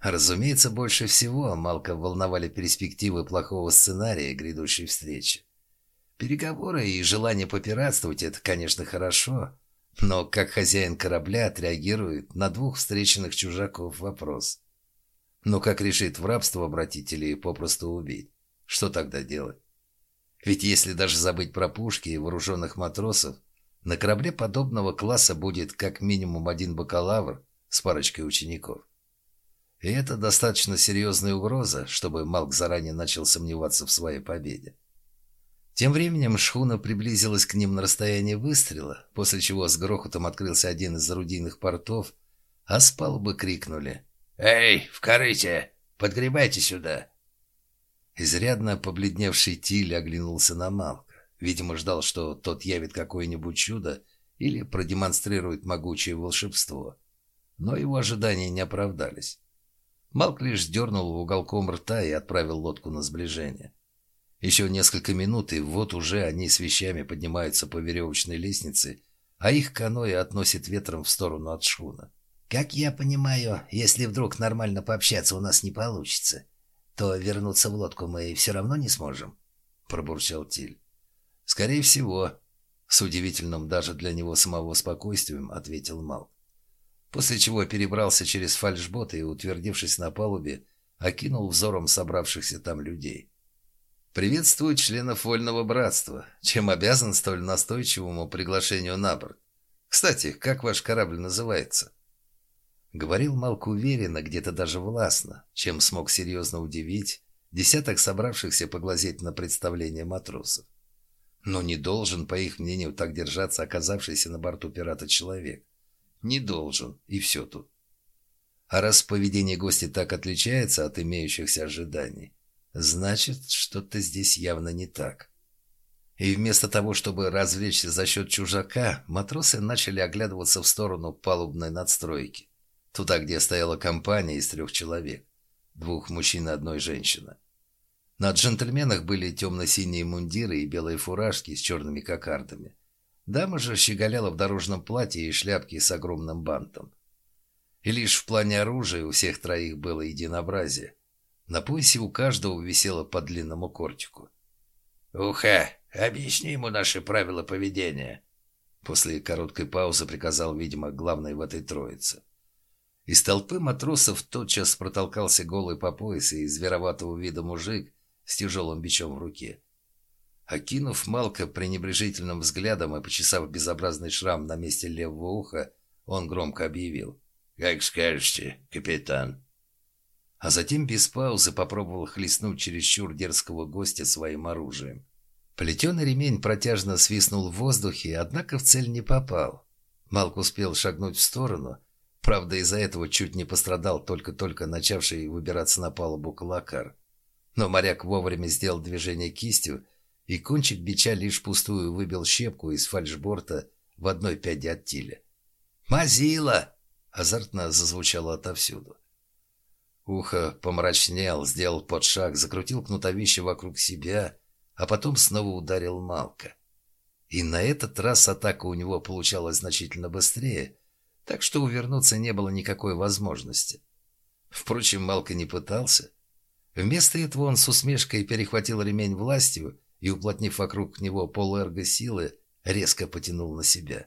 Разумеется, больше всего Малка волновали перспективы плохого сценария грядущей встречи. Переговоры и желание попиратствовать – это, конечно, хорошо, но как хозяин корабля отреагирует на двух встреченных чужаков вопрос. Но как решит в рабство обратить или попросту убить? Что тогда делать? Ведь если даже забыть про пушки и вооруженных матросов, на корабле подобного класса будет как минимум один бакалавр с парочкой учеников. И это достаточно серьезная угроза, чтобы Малк заранее начал сомневаться в своей победе. Тем временем шхуна приблизилась к ним на расстояние выстрела, после чего с грохотом открылся один из орудийных портов, а с палубы крикнули «Эй, в корыте! Подгребайте сюда!» Изрядно побледневший Тиль оглянулся на Малка. Видимо, ждал, что тот явит какое-нибудь чудо или продемонстрирует могучее волшебство. Но его ожидания не оправдались. Малк лишь дернул уголком рта и отправил лодку на сближение. Еще несколько минут, и вот уже они с вещами поднимаются по веревочной лестнице, а их каноэ относит ветром в сторону от шхуна.
«Как я понимаю, если вдруг нормально пообщаться у нас не получится, то вернуться в лодку мы все равно не сможем?»
— пробурчал Тиль. «Скорее всего», — с удивительным даже для него самого спокойствием ответил Мал после чего перебрался через фальшбот и, утвердившись на палубе, окинул взором собравшихся там людей. «Приветствую членов Вольного Братства, чем обязан столь настойчивому приглашению на борт. Кстати, как ваш корабль называется?» Говорил Малк уверенно, где-то даже властно, чем смог серьезно удивить десяток собравшихся поглазеть на представление матросов. Но не должен, по их мнению, так держаться оказавшийся на борту пирата человек. Не должен, и все тут. А раз поведение гостя так отличается от имеющихся ожиданий, значит, что-то здесь явно не так. И вместо того, чтобы развлечься за счет чужака, матросы начали оглядываться в сторону палубной надстройки. Туда, где стояла компания из трех человек. Двух мужчин и одной женщины. На джентльменах были темно-синие мундиры и белые фуражки с черными кокардами. Дама же щеголяла в дорожном платье и шляпке с огромным бантом. И лишь в плане оружия у всех троих было единообразие. На поясе у каждого висело по длинному кортику.
«Уха, объясни ему наши правила поведения»,
После короткой паузы приказал, видимо, главный в этой троице. Из толпы матросов тотчас протолкался голый по пояс и звероватого вида мужик с тяжелым бичом в руке. Окинув Малка пренебрежительным взглядом и почесав безобразный шрам на месте левого уха, он громко объявил.
«Как скажете, капитан».
А затем без паузы попробовал хлестнуть чересчур дерзкого гостя своим оружием. Плетеный ремень протяжно свистнул в воздухе, однако в цель не попал. Малк успел шагнуть в сторону, правда из-за этого чуть не пострадал только-только начавший выбираться на палубу кулакар. Но моряк вовремя сделал движение кистью, и кончик бича лишь пустую выбил щепку из фальшборта в одной пяди от тиля. «Мазила!» — азартно зазвучало отовсюду. Ухо помрачнел, сделал подшаг, закрутил кнутовище вокруг себя, а потом снова ударил Малка. И на этот раз атака у него получалась значительно быстрее, так что увернуться не было никакой возможности. Впрочем, Малка не пытался. Вместо этого он с усмешкой перехватил ремень властью и, уплотнив вокруг него полуэрго-силы, резко потянул на себя.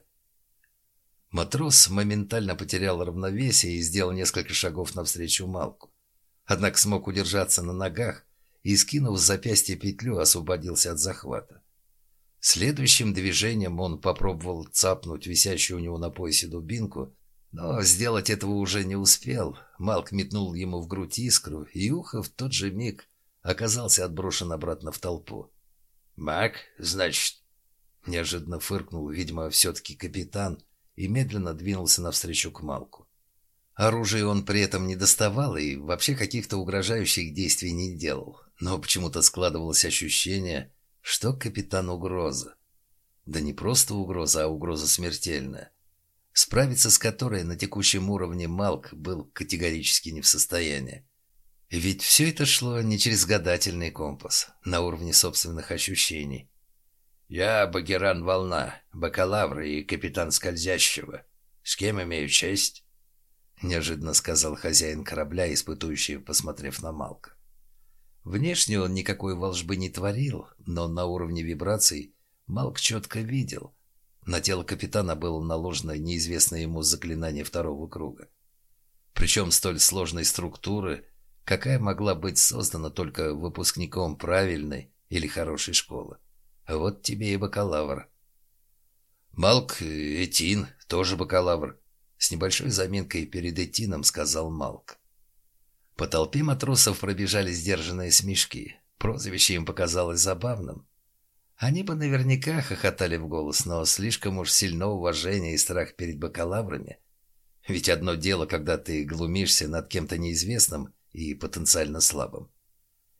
Матрос моментально потерял равновесие и сделал несколько шагов навстречу Малку. Однако смог удержаться на ногах и, скинув с запястья петлю, освободился от захвата. Следующим движением он попробовал цапнуть висящую у него на поясе дубинку, но сделать этого уже не успел. Малк метнул ему в грудь искру, и ухо в тот же миг оказался отброшен обратно в толпу.
«Маг, значит...»
Неожиданно фыркнул, видимо, все-таки капитан, и медленно двинулся навстречу к Малку. Оружие он при этом не доставал и вообще каких-то угрожающих действий не делал, но почему-то складывалось ощущение, что капитан угроза. Да не просто угроза, а угроза смертельная, справиться с которой на текущем уровне Малк был категорически не в состоянии. Ведь все это шло не через гадательный компас, на уровне собственных ощущений.
«Я Багеран Волна, бакалавр и капитан Скользящего. С кем имею честь?» Неожиданно сказал хозяин корабля, испытующий, посмотрев на Малка. Внешне он никакой волжбы не творил, но на уровне вибраций Малк четко видел. На тело капитана было наложено неизвестное ему заклинание второго круга. Причем столь сложной структуры, какая могла быть создана только выпускником правильной или хорошей школы. Вот тебе и бакалавр. Малк Этин, тоже бакалавр. С небольшой заминкой перед Этином сказал Малк. По толпе матросов пробежали сдержанные смешки. Прозвище им показалось забавным. Они бы наверняка хохотали в голос, но слишком уж сильно уважение и страх перед бакалаврами. Ведь одно дело, когда ты глумишься над кем-то неизвестным и потенциально слабым.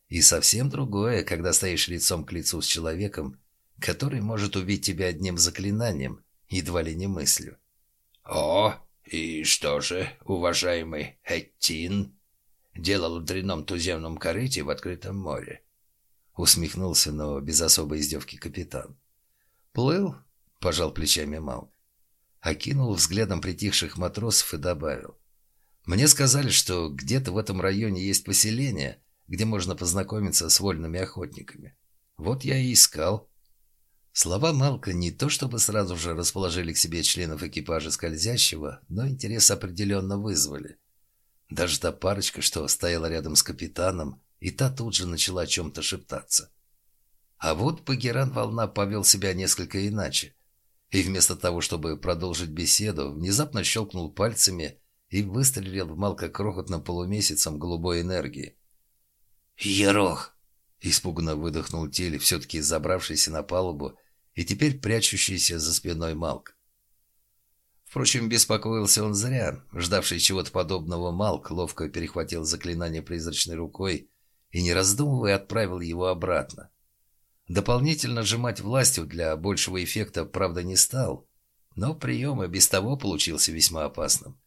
И совсем другое, когда стоишь лицом к лицу с человеком, который может убить тебя одним заклинанием, едва ли не мыслью. «О, и что же, уважаемый Эттин, делал в дрянном туземном корыте в открытом море?» Усмехнулся, но без особой издевки капитан. «Плыл?» – пожал плечами Мал. Окинул взглядом притихших матросов и добавил. «Мне сказали, что где-то в этом районе есть поселение, где можно познакомиться с вольными охотниками. Вот я и искал. Слова Малка не то чтобы сразу же расположили к себе членов экипажа скользящего, но интерес определенно вызвали. Даже та парочка, что стояла рядом с капитаном, и та тут же начала о чем-то шептаться. А вот Багеран Волна повел себя несколько иначе. И вместо того, чтобы продолжить беседу, внезапно щелкнул пальцами и выстрелил в Малка крохотным полумесяцем голубой энергии.
«Ерох!»
— испуганно выдохнул Теле, все-таки забравшийся на палубу и теперь прячущийся за спиной Малк. Впрочем, беспокоился он зря. Ждавший чего-то подобного Малк ловко перехватил заклинание призрачной рукой и, не раздумывая, отправил его обратно. Дополнительно сжимать властью для большего эффекта, правда, не стал, но прием и без того получился весьма опасным.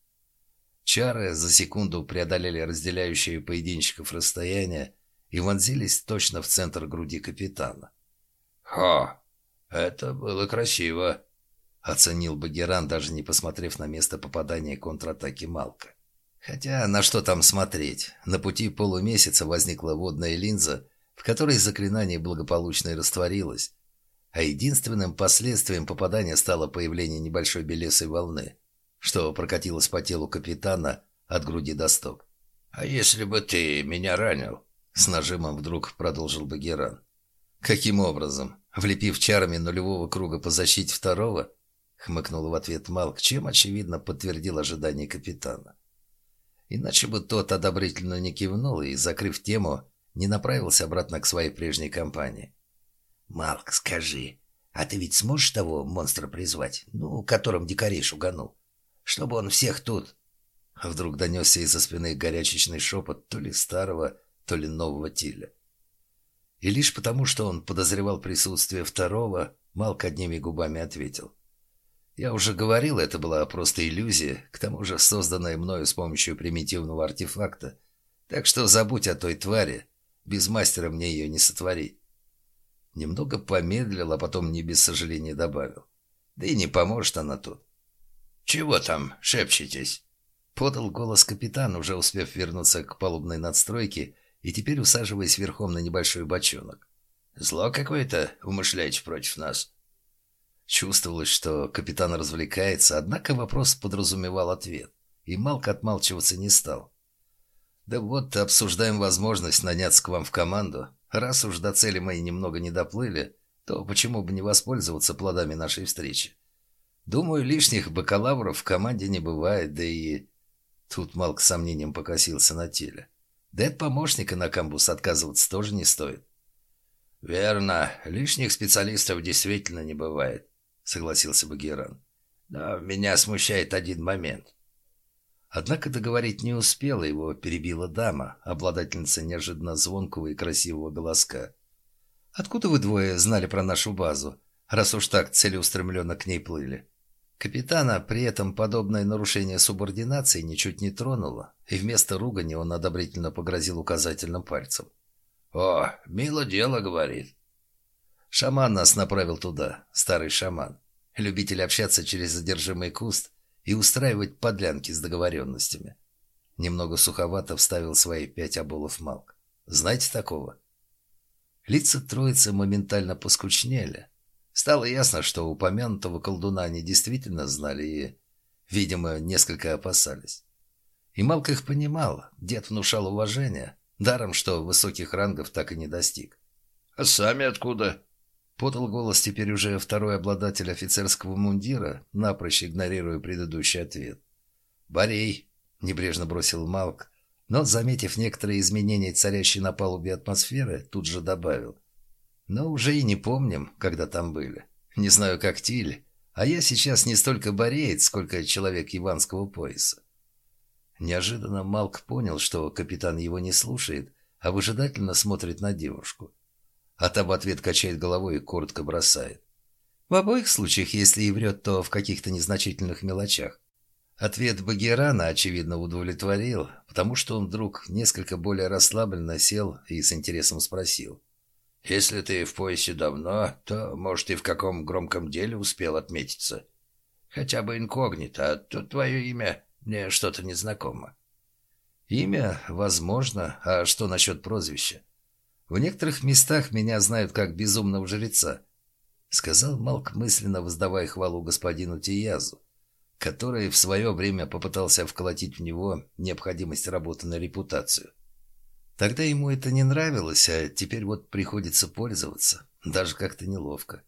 Чары за секунду преодолели разделяющие поединщиков расстояние и вонзились точно в центр груди капитана. «Ха! Это было красиво!» — оценил Багеран, даже не посмотрев на место попадания контратаки Малка. Хотя на что там смотреть? На пути полумесяца возникла водная линза, в которой заклинание благополучно и растворилось, а единственным последствием попадания стало появление небольшой белесой волны, что прокатилось по телу капитана от груди до стоп. «А если бы ты меня ранил?» С нажимом вдруг продолжил Багеран. «Каким образом? Влепив чарами нулевого круга по защите второго?» Хмыкнул в ответ Малк, чем, очевидно, подтвердил ожидания капитана. Иначе бы тот одобрительно не кивнул и, закрыв тему, не направился обратно к своей прежней компании.
«Малк, скажи, а ты ведь сможешь того монстра призвать, ну, которым дикарей шуганул? Чтобы он всех тут...»
Вдруг донесся из-за спины горячечный шепот то ли старого, то ли нового Тиля. И лишь потому, что он подозревал присутствие второго, Малк одними губами ответил. «Я уже говорил, это была просто иллюзия, к тому же созданная мною с помощью примитивного артефакта. Так что забудь о той твари, без мастера мне ее не сотворить». Немного помедлил, а потом не без сожаления добавил. «Да и не поможет она тут». «Чего там шепчетесь?» Подал голос капитан, уже успев вернуться к палубной надстройке и теперь усаживаясь верхом на небольшой бочонок. «Зло какое-то умышляете против нас?» Чувствовалось, что капитан развлекается, однако вопрос подразумевал ответ, и Малк отмалчиваться не стал. «Да вот, обсуждаем возможность наняться к вам в команду. Раз уж до цели мои немного не доплыли, то почему бы не воспользоваться плодами нашей встречи? Думаю, лишних бакалавров в команде не бывает, да и...» Тут Малк с сомнением покосился на теле. Да от помощника на камбус отказываться тоже не стоит. «Верно. Лишних специалистов действительно не бывает», — согласился Багиран. «Но меня смущает один момент». Однако договорить не успела, его перебила дама, обладательница неожиданно звонкого и красивого голоска. «Откуда вы двое знали про нашу базу, раз уж так целеустремленно к ней плыли?» Капитана при этом подобное нарушение субординации ничуть не тронуло, и вместо ругани он одобрительно погрозил указательным пальцем. «О, мило дело, — говорит».
Шаман нас направил туда, старый шаман. Любитель общаться через задержимый куст и устраивать подлянки с договоренностями. Немного суховато вставил свои пять оболов Малк. Знаете такого? Лица троицы моментально поскучнели. Стало ясно, что упомянутого колдуна они действительно знали и, видимо, несколько опасались. И Малк их понимал, дед внушал уважение, даром, что высоких рангов так и не достиг.
«А сами откуда?»
Подал голос теперь уже второй обладатель офицерского мундира, напрочь игнорируя предыдущий ответ. «Борей!» — небрежно бросил Малк, но, заметив некоторые изменения царящей на палубе атмосферы, тут же добавил. «Но уже и не помним, когда там были. Не знаю, как Тиль, а я сейчас не столько бореец, сколько человек иванского пояса». Неожиданно Малк понял, что капитан его не слушает, а выжидательно смотрит на девушку. А та в ответ качает головой и коротко бросает. В обоих случаях, если и врет, то в каких-то незначительных мелочах. Ответ Багерана, очевидно, удовлетворил, потому что он вдруг несколько более расслабленно сел и с интересом спросил.
«Если ты в поясе давно, то, может, и в каком громком деле успел отметиться. Хотя бы инкогнито, а то твое имя мне что-то незнакомо».
«Имя? Возможно. А что насчет прозвища?» В некоторых местах меня знают как безумного жреца», — сказал Малк, мысленно воздавая хвалу господину Тиязу, который в свое время попытался вколотить в него необходимость работы на репутацию. Тогда ему это не нравилось, а теперь вот приходится пользоваться, даже как-то неловко.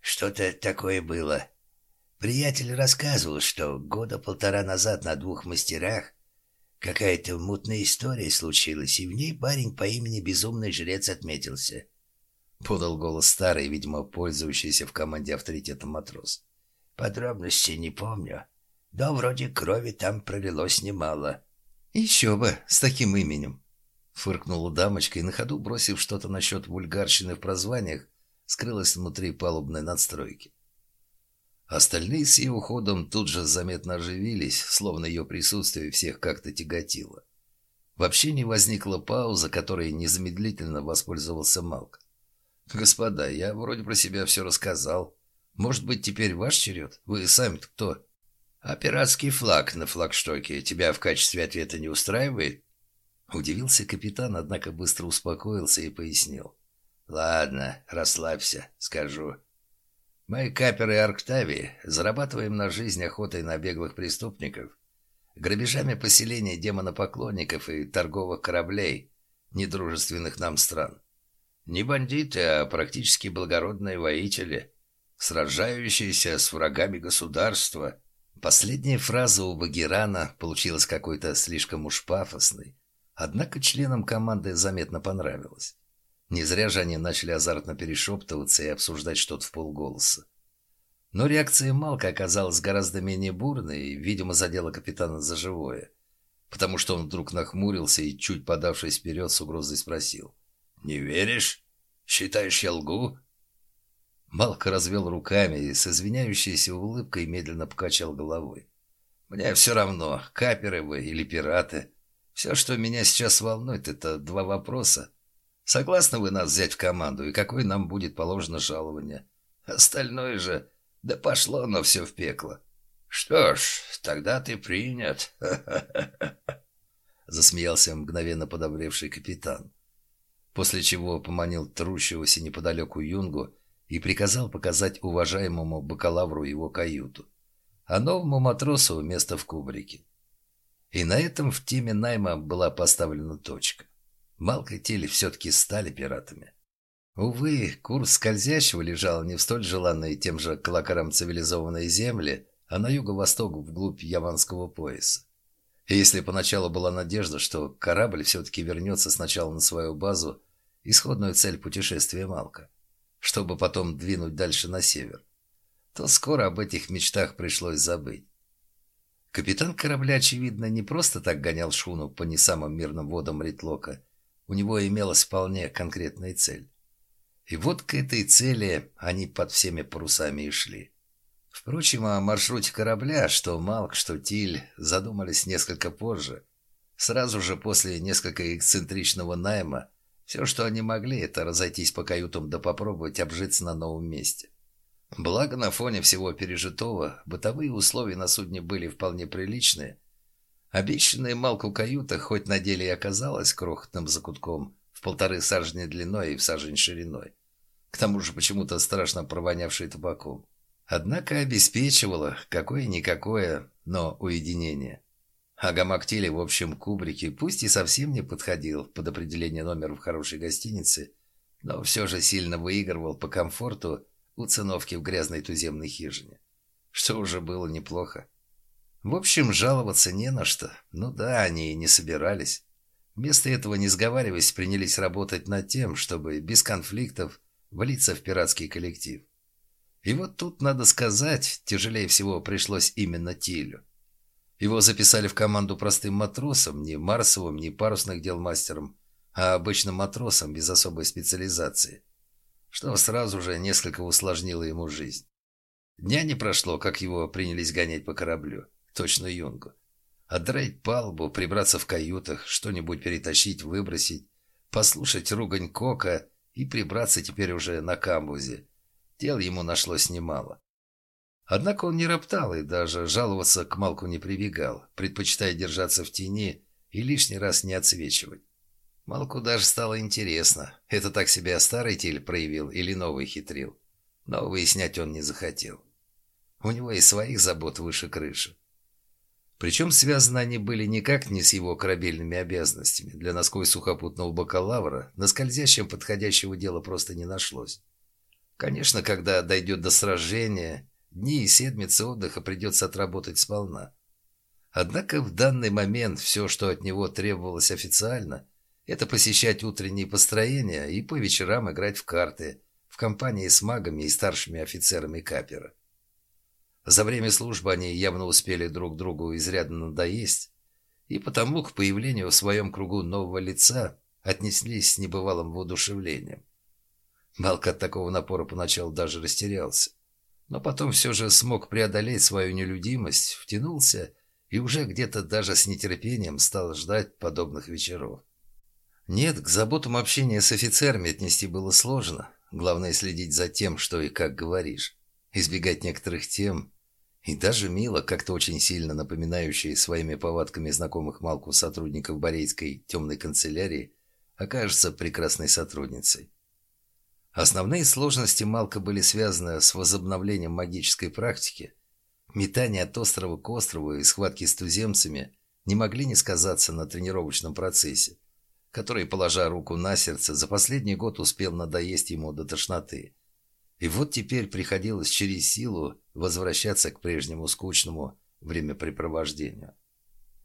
«Что-то такое было. Приятель рассказывал, что года полтора назад на двух мастерах Какая-то мутная история случилась, и в ней парень по имени Безумный Жрец отметился.
Подал голос старый, видимо, пользующийся в команде авторитетом матрос.
Подробностей не помню. Да вроде крови там пролилось немало.
Еще бы, с таким именем. Фыркнула дамочка и на ходу, бросив что-то насчет вульгарщины в прозваниях, скрылась внутри палубной надстройки. Остальные с ее уходом тут же заметно оживились, словно ее присутствие всех как-то тяготило. В общении возникла пауза, которой незамедлительно воспользовался Малк. «Господа, я вроде про себя все рассказал. Может быть, теперь ваш черед? Вы сами-то кто?»
«А пиратский флаг на флагштоке тебя в качестве ответа не устраивает?»
Удивился капитан, однако быстро успокоился и пояснил.
«Ладно, расслабься, скажу. Мы, каперы Арктавии, зарабатываем на жизнь охотой на беглых преступников, грабежами поселений демонопоклонников и торговых кораблей недружественных нам стран. Не бандиты, а практически благородные воители, сражающиеся с врагами государства.
Последняя фраза у Багирана получилась какой-то слишком уж пафосной, однако членам команды заметно понравилась. Не зря же они начали азартно перешептываться и обсуждать что-то в полголоса. Но реакция Малка оказалась гораздо менее бурной и, видимо, задела капитана за живое, потому что он вдруг нахмурился и, чуть подавшись вперед, с угрозой спросил.
«Не веришь? Считаешь, я лгу?»
Малк развел руками и с извиняющейся улыбкой медленно покачал головой. «Мне все равно, каперы вы или пираты. Все, что меня сейчас волнует, это два вопроса. Согласны вы нас взять в команду, и какое нам будет положено жалование? Остальное же... Да пошло оно все в пекло.
Что ж, тогда ты принят.
Засмеялся мгновенно подобревший капитан. После чего поманил трущегося неподалеку юнгу и приказал показать уважаемому бакалавру его каюту, а новому матросу место в кубрике. И на этом в теме найма была поставлена точка. Малк и Тель все-таки стали пиратами. Увы, курс скользящего лежал не в столь желанной тем же клакарам цивилизованной земли, а на юго-восток вглубь Яванского пояса. И если поначалу была надежда, что корабль все-таки вернется сначала на свою базу, исходную цель путешествия Малка, чтобы потом двинуть дальше на север, то скоро об этих мечтах пришлось забыть. Капитан корабля, очевидно, не просто так гонял шхуну по не самым мирным водам Ритлока, у него имелась вполне конкретная цель. И вот к этой цели они под всеми парусами и шли. Впрочем, о маршруте корабля, что Малк, что Тиль, задумались несколько позже. Сразу же после несколько эксцентричного найма, Все, что они могли, это разойтись по каютам да попробовать обжиться на новом месте. Благо, на фоне всего пережитого, бытовые условия на судне были вполне приличные. Обещанная Малку каюта, хоть на деле и оказалась крохотным закутком, в полторы сажени длиной и в сажень шириной. К тому же почему-то страшно провонявшей табаком. Однако обеспечивала какое-никакое, но уединение. А гамак в общем кубрике, пусть и совсем не подходил под определение номера в хорошей гостинице, но все же сильно выигрывал по комфорту у циновки в грязной туземной хижине. Что уже было неплохо. В общем, жаловаться не на что. Ну да, они и не собирались. Вместо этого, не сговариваясь, принялись работать над тем, чтобы без конфликтов влиться в пиратский коллектив. И вот тут, надо сказать, тяжелее всего пришлось именно Тилю. Его записали в команду простым матросом, не марсовым, не парусных дел мастером, а обычным матросом без особой специализации что сразу же несколько усложнило ему жизнь. Дня не прошло, как его принялись гонять по кораблю, точно юнгу. Отдрать палубу, прибраться в каютах, что-нибудь перетащить, выбросить, послушать ругань Кока и прибраться теперь уже на камбузе. Дел ему нашлось немало. Однако он не роптал и даже жаловаться к Малку не прибегал, предпочитая держаться в тени и лишний раз не отсвечивать. Малку даже стало интересно, это так себя старый тель проявил или новый хитрил. Но выяснять он не захотел. У него и своих забот выше крыши. Причем связаны они были никак не с его корабельными обязанностями. Для насквозь сухопутного бакалавра на скользящем подходящего дела просто не нашлось. Конечно, когда дойдет до сражения, дни и седмицы отдыха придется отработать сполна. Однако в данный момент все, что от него требовалось официально – это посещать утренние построения и по вечерам играть в карты в компании с магами и старшими офицерами капера. За время службы они явно успели друг другу изрядно надоесть, и потому к появлению в своем кругу нового лица отнеслись с небывалым воодушевлением. Малк от такого напора поначалу даже растерялся, но потом все же смог преодолеть свою нелюдимость, втянулся и уже где-то даже с нетерпением стал ждать подобных вечеров. Нет, к заботам общения с офицерами отнести было сложно. Главное следить за тем, что и как говоришь. Избегать некоторых тем. И даже Мила, как-то очень сильно напоминающая своими повадками знакомых Малку сотрудников Борейской темной канцелярии, окажется прекрасной сотрудницей. Основные сложности Малка были связаны с возобновлением магической практики. Метание от острова к острову и схватки с туземцами не могли не сказаться на тренировочном процессе который, положа руку на сердце, за последний год успел надоесть ему до тошноты. И вот теперь приходилось через силу возвращаться к прежнему скучному времяпрепровождению.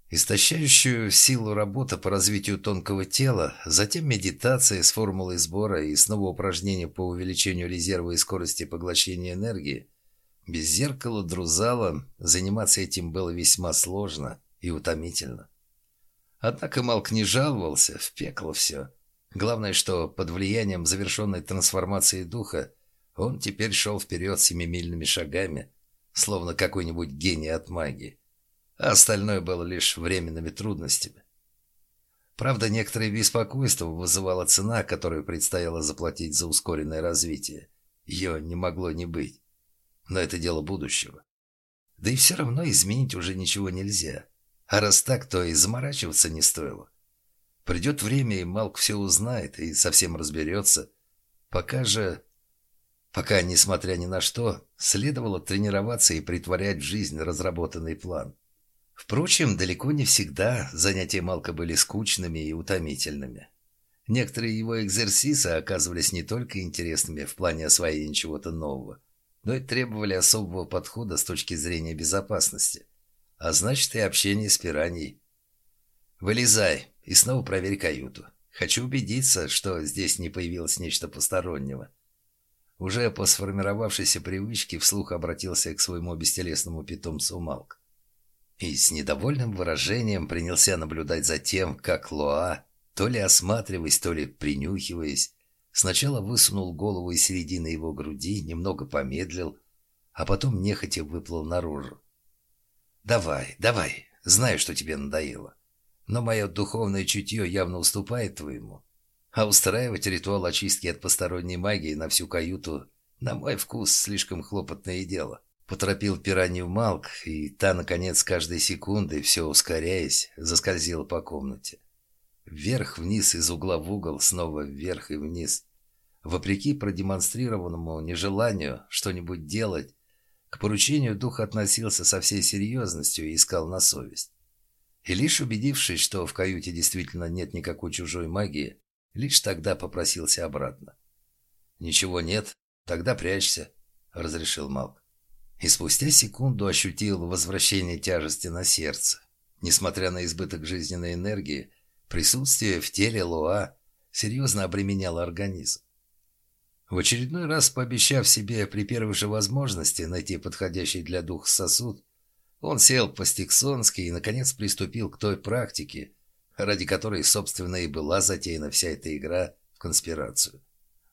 Истощающую силу работа по развитию тонкого тела, затем медитация с формулой сбора и снова упражнения по увеличению резерва и скорости поглощения энергии. Без зеркала друзала заниматься этим было весьма сложно и утомительно. Однако Малк не жаловался, в пекло все. Главное, что под влиянием завершенной трансформации духа он теперь шел вперед семимильными шагами, словно какой-нибудь гений от магии. А остальное было лишь временными трудностями. Правда, некоторое беспокойство вызывала цена, которую предстояло заплатить за ускоренное развитие. Ее не могло не быть. Но это дело будущего. Да и все равно изменить уже ничего нельзя. А раз так, то и заморачиваться не стоило. Придет время, и Малк все узнает и совсем разберется. Пока же... Пока, несмотря ни на что, следовало тренироваться и притворять в жизнь разработанный план. Впрочем, далеко не всегда занятия Малка были скучными и утомительными. Некоторые его экзерсисы оказывались не только интересными в плане освоения чего-то нового, но и требовали особого подхода с точки зрения безопасности – а значит и общение с пираньей. Вылезай и снова проверь каюту. Хочу убедиться, что здесь не появилось нечто постороннего. Уже по сформировавшейся привычке вслух обратился к своему бестелесному питомцу Малк. И с недовольным выражением принялся наблюдать за тем, как Лоа, то ли осматриваясь, то ли принюхиваясь, сначала высунул голову из середины его груди, немного помедлил, а потом нехотя выплыл наружу. «Давай, давай. Знаю, что тебе надоело. Но мое духовное чутье явно уступает твоему. А устраивать ритуал очистки от посторонней магии на всю каюту, на мой вкус, слишком хлопотное дело. Поторопил пиранью Малк, и та, наконец, каждой секундой, все ускоряясь, заскользила по комнате. Вверх-вниз, из угла в угол, снова вверх и вниз. Вопреки продемонстрированному нежеланию что-нибудь делать, к поручению дух относился со всей серьезностью и искал на совесть. И лишь убедившись, что в каюте действительно нет никакой чужой магии, лишь тогда попросился обратно. «Ничего нет, тогда прячься», — разрешил Малк. И спустя секунду ощутил возвращение тяжести на сердце. Несмотря на избыток жизненной энергии, присутствие в теле Луа серьезно обременяло организм. В очередной раз, пообещав себе при первой же возможности найти подходящий для духа сосуд, он сел по-стиксонски и, наконец, приступил к той практике, ради которой, собственно, и была затеяна вся эта игра в конспирацию.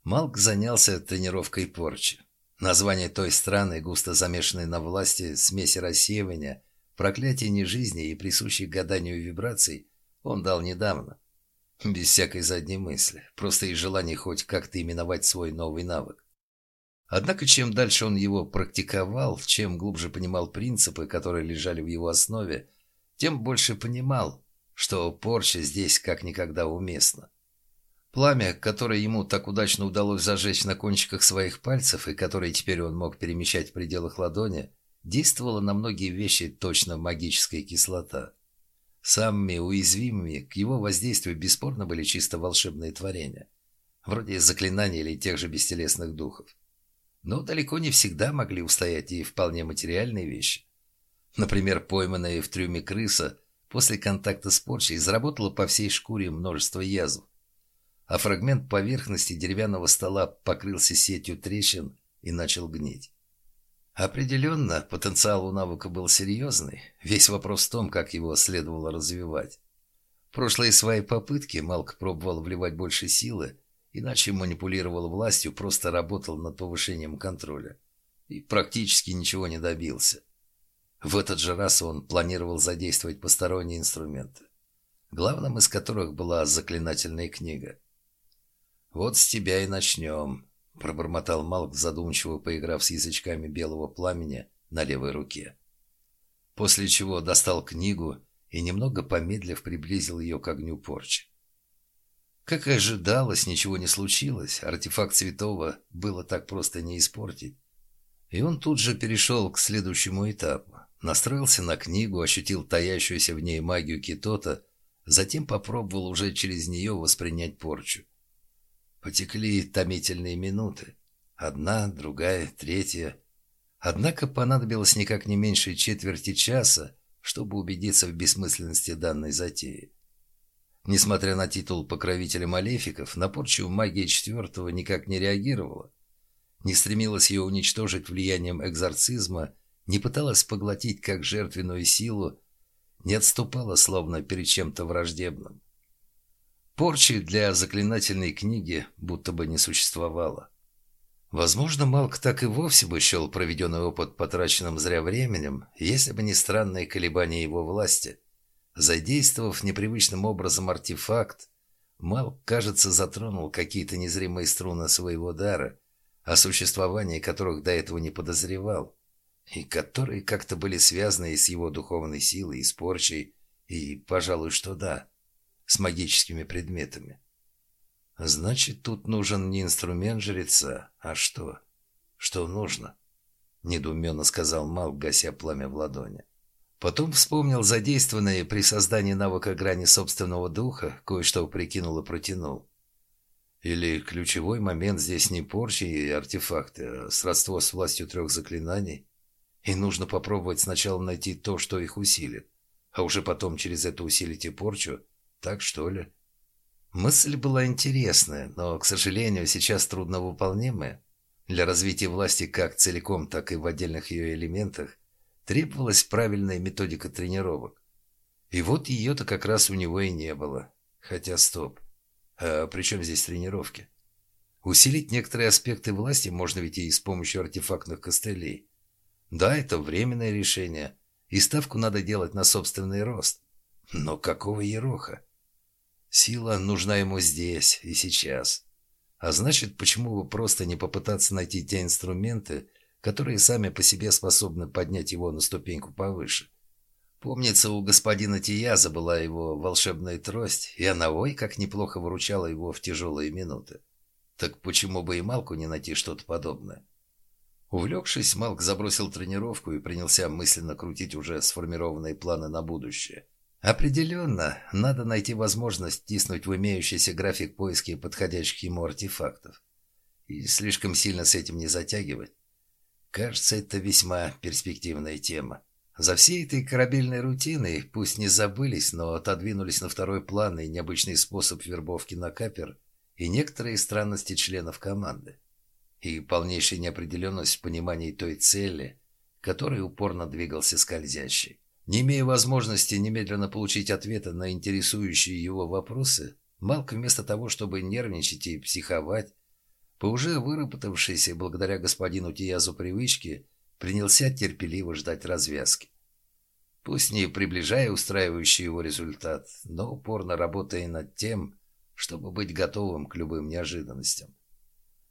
Малк занялся тренировкой порчи. Название той странной, густо замешанной на власти смеси рассеивания, проклятия нежизни и присущих гаданию вибраций он дал недавно. Без всякой задней мысли, просто из желания хоть как-то именовать свой новый навык. Однако, чем дальше он его практиковал, чем глубже понимал принципы, которые лежали в его основе, тем больше понимал, что порча здесь как никогда уместна. Пламя, которое ему так удачно удалось зажечь на кончиках своих пальцев и которое теперь он мог перемещать в пределах ладони, действовало на многие вещи точно магическая кислота. Самыми уязвимыми к его воздействию бесспорно были чисто волшебные творения, вроде заклинаний или тех же бестелесных духов. Но далеко не всегда могли устоять и вполне материальные вещи. Например, пойманная в трюме крыса после контакта с порчей заработала по всей шкуре множество язв, а фрагмент поверхности деревянного стола покрылся сетью трещин и начал гнить. Определенно, потенциал у навыка был серьезный. Весь вопрос в том, как его следовало развивать. прошлые свои попытки Малк пробовал вливать больше силы, иначе манипулировал властью, просто работал над повышением контроля. И практически ничего не добился. В этот же раз он планировал задействовать посторонние инструменты, главным из которых была заклинательная книга. «Вот с тебя и начнем», Пробормотал Малк, задумчиво поиграв с язычками белого пламени на левой руке. После чего достал книгу и, немного помедлив, приблизил ее к огню порчи. Как и ожидалось, ничего не случилось. Артефакт Святого было так просто не испортить. И он тут же перешел к следующему этапу. Настроился на книгу, ощутил таящуюся в ней магию Китота, затем попробовал уже через нее воспринять порчу. Потекли томительные минуты. Одна, другая, третья. Однако понадобилось никак не меньше четверти часа, чтобы убедиться в бессмысленности данной затеи. Несмотря на титул покровителя малефиков, на порчу магия четвертого никак не реагировала. Не стремилась ее уничтожить влиянием экзорцизма, не пыталась поглотить как жертвенную силу, не отступала словно перед чем-то враждебным. Порчи для заклинательной книги будто бы не существовало. Возможно, Малк так и вовсе бы счел проведенный опыт потраченным зря временем, если бы не странные колебания его власти. Задействовав непривычным образом артефакт, Малк, кажется, затронул какие-то незримые струны своего дара, о существовании которых до этого не подозревал, и которые как-то были связаны с его духовной силой, и с порчей, и, пожалуй, что да – с магическими предметами. Значит, тут нужен не инструмент жреца, а что? Что нужно? Недоуменно сказал Мал, гася пламя в ладони. Потом вспомнил задействованное при создании навыка грани собственного духа, кое-что прикинул и протянул. Или ключевой момент здесь не порчи и артефакты, а сродство с властью трех заклинаний. И нужно попробовать сначала найти то, что их усилит, а уже потом через это усилить и порчу, так что ли? Мысль была интересная, но, к сожалению, сейчас трудновыполнимая. Для развития власти как целиком, так и в отдельных ее элементах требовалась правильная методика тренировок. И вот ее-то как раз у него и не было. Хотя стоп. А при чем здесь тренировки? Усилить некоторые аспекты власти можно ведь и с помощью артефактных костылей. Да, это временное решение, и ставку надо делать на собственный рост. Но какого ероха? Сила нужна ему здесь и сейчас. А значит, почему бы просто не попытаться найти те инструменты, которые сами по себе способны поднять его на ступеньку повыше? Помнится, у господина Тияза была его волшебная трость, и она ой как неплохо выручала его в тяжелые минуты. Так почему бы и Малку не найти что-то подобное? Увлекшись, Малк забросил тренировку и принялся мысленно крутить уже сформированные планы на будущее. Определенно, надо найти возможность тиснуть в имеющийся график поиски подходящих ему артефактов. И слишком сильно с этим не затягивать. Кажется, это весьма перспективная тема. За всей этой корабельной рутиной, пусть не забылись, но отодвинулись на второй план и необычный способ вербовки на капер, и некоторые странности членов команды, и полнейшая неопределенность в понимании той цели, которой упорно двигался скользящий. Не имея возможности немедленно получить ответы на интересующие его вопросы, Малк вместо того, чтобы нервничать и психовать, по уже выработавшейся благодаря господину Тиязу привычке, принялся терпеливо ждать развязки. Пусть не приближая устраивающий его результат, но упорно работая над тем, чтобы быть готовым к любым неожиданностям.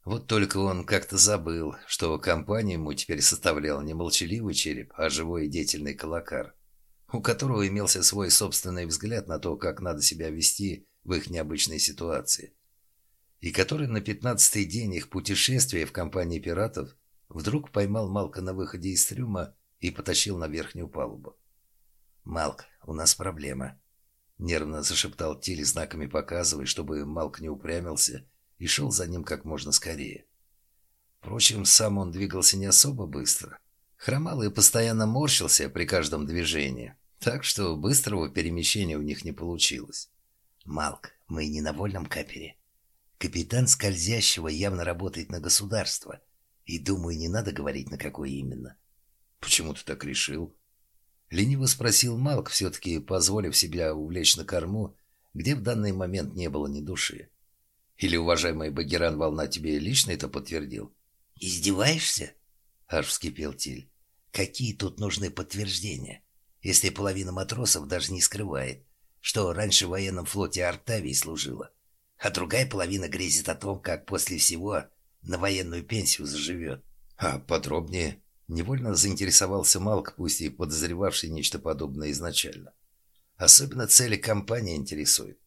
Вот только он как-то забыл, что компанию ему теперь составлял не молчаливый череп, а живой и деятельный колокар у которого имелся свой собственный взгляд на то, как надо себя вести в их необычной ситуации, и который на пятнадцатый день их путешествия в компании пиратов вдруг поймал Малка на выходе из трюма и потащил на верхнюю палубу. «Малк, у нас проблема», — нервно зашептал Тилли, знаками показывая, чтобы Малк не упрямился и шел за ним как можно скорее. Впрочем, сам он двигался не особо быстро. Хромал и постоянно морщился при каждом движении. Так что быстрого перемещения у них не получилось.
«Малк, мы не на вольном капере. Капитан скользящего явно работает на государство. И, думаю, не надо говорить, на какое именно».
«Почему ты так решил?» Лениво спросил Малк, все-таки позволив себя увлечь на корму, где в данный момент не было ни души. «Или уважаемый Багеран Волна тебе лично это подтвердил?»
«Издеваешься?» — аж вскипел Тиль. «Какие тут нужны подтверждения? если половина матросов даже не скрывает, что раньше в военном флоте Артавии служила, а другая половина грезит о том, как после всего на военную пенсию заживет.
А подробнее? Невольно заинтересовался Малк, пусть и подозревавший нечто подобное изначально. Особенно цели компании интересуют.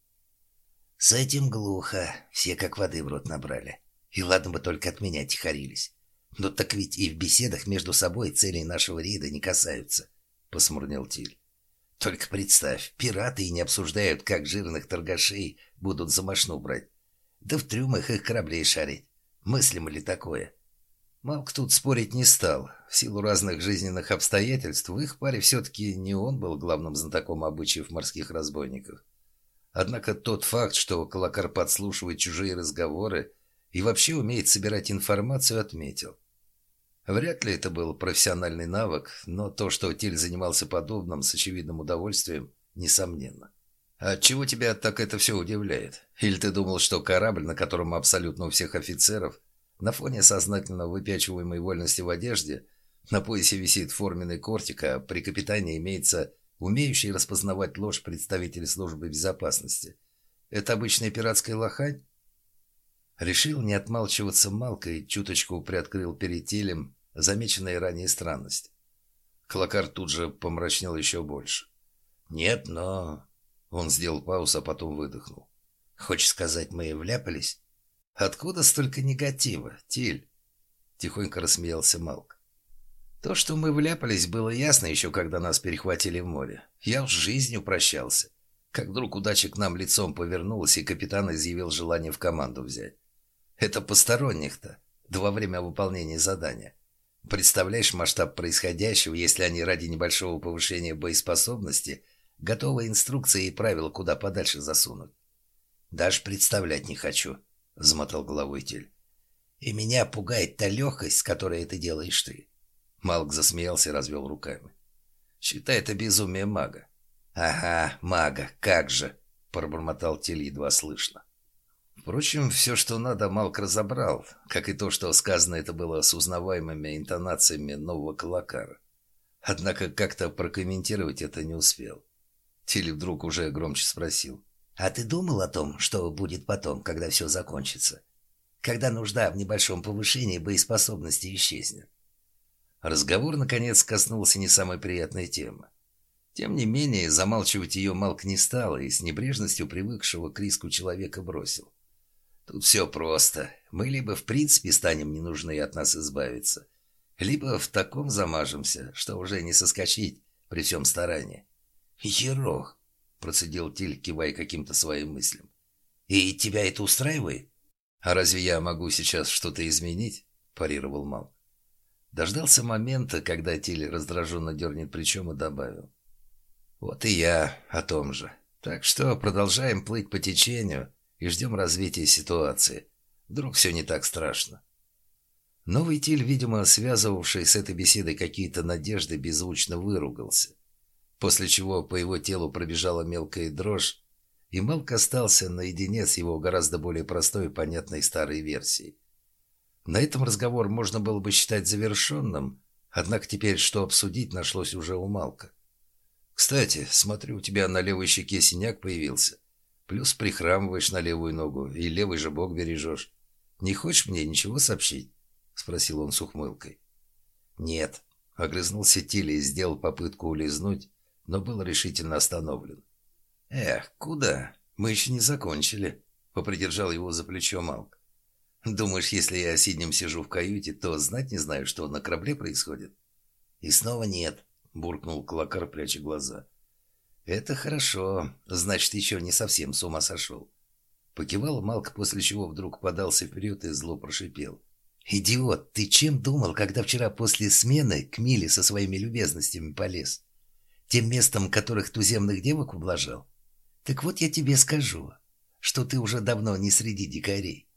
С этим глухо. Все как воды в рот набрали. И ладно бы только от меня тихорились. Но так ведь и в беседах между собой целей нашего рейда не касаются. — посмурнел Тиль. «Только представь, пираты и не обсуждают, как жирных торгашей будут за мошну брать. Да в трюмах их кораблей шарить. Мыслимо ли такое?»
Малк тут спорить не стал. В силу разных жизненных обстоятельств в их паре все-таки не он был главным знатоком обычаев морских разбойников. Однако тот факт, что Колокар подслушивает чужие разговоры и вообще умеет собирать информацию, отметил. Вряд ли это был профессиональный навык, но то, что Тиль занимался подобным с очевидным удовольствием, несомненно. А чего тебя так это все удивляет? Или ты думал, что корабль, на котором абсолютно у всех офицеров, на фоне сознательно выпячиваемой вольности в одежде, на поясе висит форменный кортик, а при капитане имеется умеющий распознавать ложь представитель службы безопасности? Это обычная пиратская лохань? Решил не отмалчиваться Малка и чуточку приоткрыл перед телем замеченная ранее странность. Клокар тут же помрачнел еще больше.
«Нет, но...»
Он сделал паузу, а потом выдохнул.
«Хочешь сказать, мы вляпались?»
«Откуда столько негатива, Тиль?» Тихонько рассмеялся Малк. «То, что мы вляпались, было ясно еще, когда нас перехватили в море. Я уж жизнью прощался. Как вдруг удача к нам лицом повернулась, и капитан изъявил желание в команду взять. Это посторонних-то, да во время выполнения задания. Представляешь масштаб происходящего, если они ради небольшого повышения боеспособности готовы инструкции и правила куда подальше засунуть?
Даже представлять не хочу, — замотал головой Тель. И меня пугает та легкость, с которой это делаешь ты.
Малк засмеялся и развел руками. Считай это безумие мага.
Ага, мага, как же, — пробормотал Тель едва слышно.
Впрочем, все, что надо, Малк разобрал, как и то, что сказано это было с узнаваемыми интонациями нового колокара. Однако как-то прокомментировать это не успел. Тилли вдруг уже громче спросил.
А ты думал о том, что будет потом, когда все закончится? Когда нужда в небольшом повышении боеспособности исчезнет?
Разговор, наконец, коснулся не самой приятной темы. Тем не менее, замалчивать ее Малк не стал и с небрежностью привыкшего к риску человека бросил. Тут все просто. Мы либо в принципе станем не нужны и от нас избавиться, либо в таком замажемся, что уже не соскочить при всем старании.
«Ерох!» — процедил Тиль, кивая каким-то своим мыслям. «И тебя это устраивает?»
«А разве я могу сейчас что-то изменить?» – парировал Мал. Дождался момента, когда Тиль раздраженно дернет плечом и добавил. «Вот и я о том же. Так что продолжаем плыть по течению и ждем развития ситуации. Вдруг все не так страшно». Новый Тиль, видимо, связывавший с этой беседой какие-то надежды, беззвучно выругался. После чего по его телу пробежала мелкая дрожь, и Малк остался наедине с его гораздо более простой и понятной старой версией. На этом разговор можно было бы считать завершенным, однако теперь что обсудить нашлось уже у Малка. «Кстати, смотрю, у тебя на левой щеке синяк появился. Плюс прихрамываешь на левую ногу и левый же бок бережешь. Не хочешь мне ничего сообщить?» — спросил он с ухмылкой.
«Нет», —
огрызнулся Тилли и сделал попытку улизнуть, но был решительно остановлен. «Эх, куда? Мы еще не закончили», — попридержал его за плечо Малк. «Думаешь, если я сиднем сижу в каюте, то знать не знаю, что на корабле происходит?»
«И снова нет», —
буркнул Клакар, пряча глаза. «Это хорошо. Значит, еще не совсем с ума сошел». Покивал Малк, после чего вдруг подался вперед и зло прошипел.
«Идиот, ты чем думал, когда вчера после смены к Миле со своими любезностями полез? Тем местом, которых туземных девок ублажал? Так вот я тебе скажу, что ты уже давно не среди дикарей.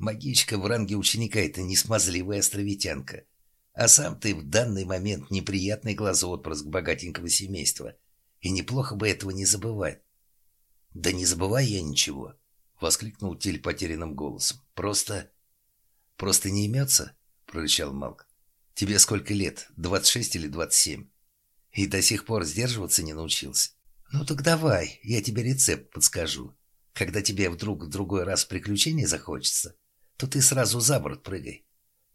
Магичка в ранге ученика — это не смазливая островитянка. А сам ты в данный момент неприятный глазоотпрыск богатенького семейства. И неплохо бы этого не забывать. «Да не забывай я ничего», — воскликнул Тиль потерянным голосом. «Просто...» «Просто не имется?» — прорычал Малк. «Тебе сколько лет? Двадцать шесть или двадцать семь? И до сих пор сдерживаться не научился?» «Ну так давай, я тебе рецепт подскажу. Когда тебе вдруг в другой раз приключений захочется, то ты сразу за борт прыгай.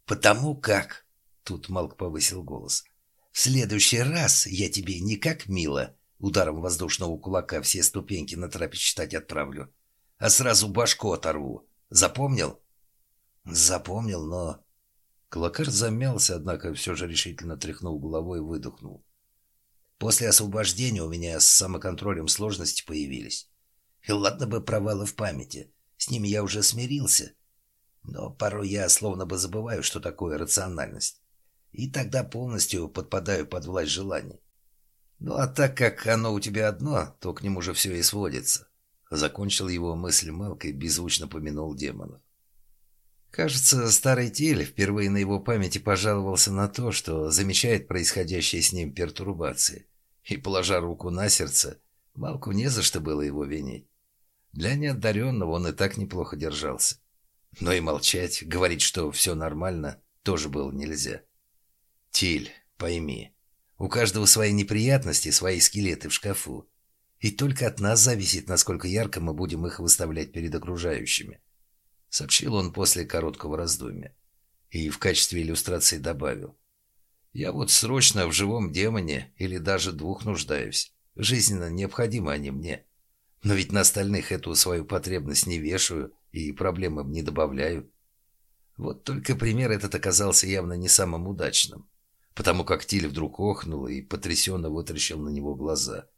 Потому как...» Тут Малк повысил голос. «В следующий раз я тебе не как мило ударом воздушного кулака все ступеньки на трапе читать отправлю, а сразу башку оторву. Запомнил?» «Запомнил, но...» Клакар замялся, однако все же решительно тряхнул головой и выдохнул. После освобождения у меня с самоконтролем сложности появились. И ладно бы провалы в памяти, с ними я уже смирился. Но порой я словно бы забываю, что такое рациональность. И тогда полностью подпадаю под власть желаний. Ну а так как оно у тебя одно, то к нему же все и сводится. Закончил его мысль Малкой, беззвучно помянул демонов. Кажется, старый Тель впервые на его памяти пожаловался на то, что замечает происходящие с ним пертурбации. И, положа руку на сердце, Малку не за что было его винить. Для неодаренного он и так неплохо держался. Но и молчать, говорить, что все нормально, тоже было нельзя. Тиль, пойми, у каждого свои неприятности, свои скелеты в шкафу. И только от нас зависит, насколько ярко мы будем их выставлять перед окружающими сообщил он после короткого раздумья. И в качестве иллюстрации добавил. «Я вот срочно в живом демоне или даже двух нуждаюсь. Жизненно необходимы они мне. Но ведь на остальных эту свою потребность не вешаю и проблемам не добавляю. Вот только пример этот оказался явно не самым удачным, потому как Тиль вдруг охнул и потрясенно вытрящил на него глаза.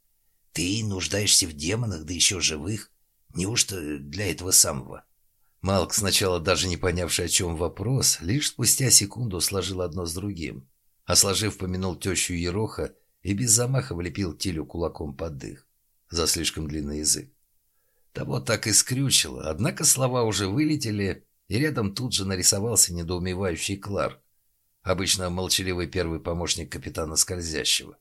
«Ты нуждаешься в демонах, да еще живых? Неужто для этого самого?» Малк, сначала даже не понявший, о чем вопрос, лишь спустя секунду сложил одно с другим, а сложив, помянул тещу Ероха и без замаха влепил Тилю кулаком под дых за слишком длинный язык. Того так и скрючило, однако слова уже вылетели, и рядом тут же нарисовался недоумевающий Клар, обычно молчаливый первый помощник капитана Скользящего.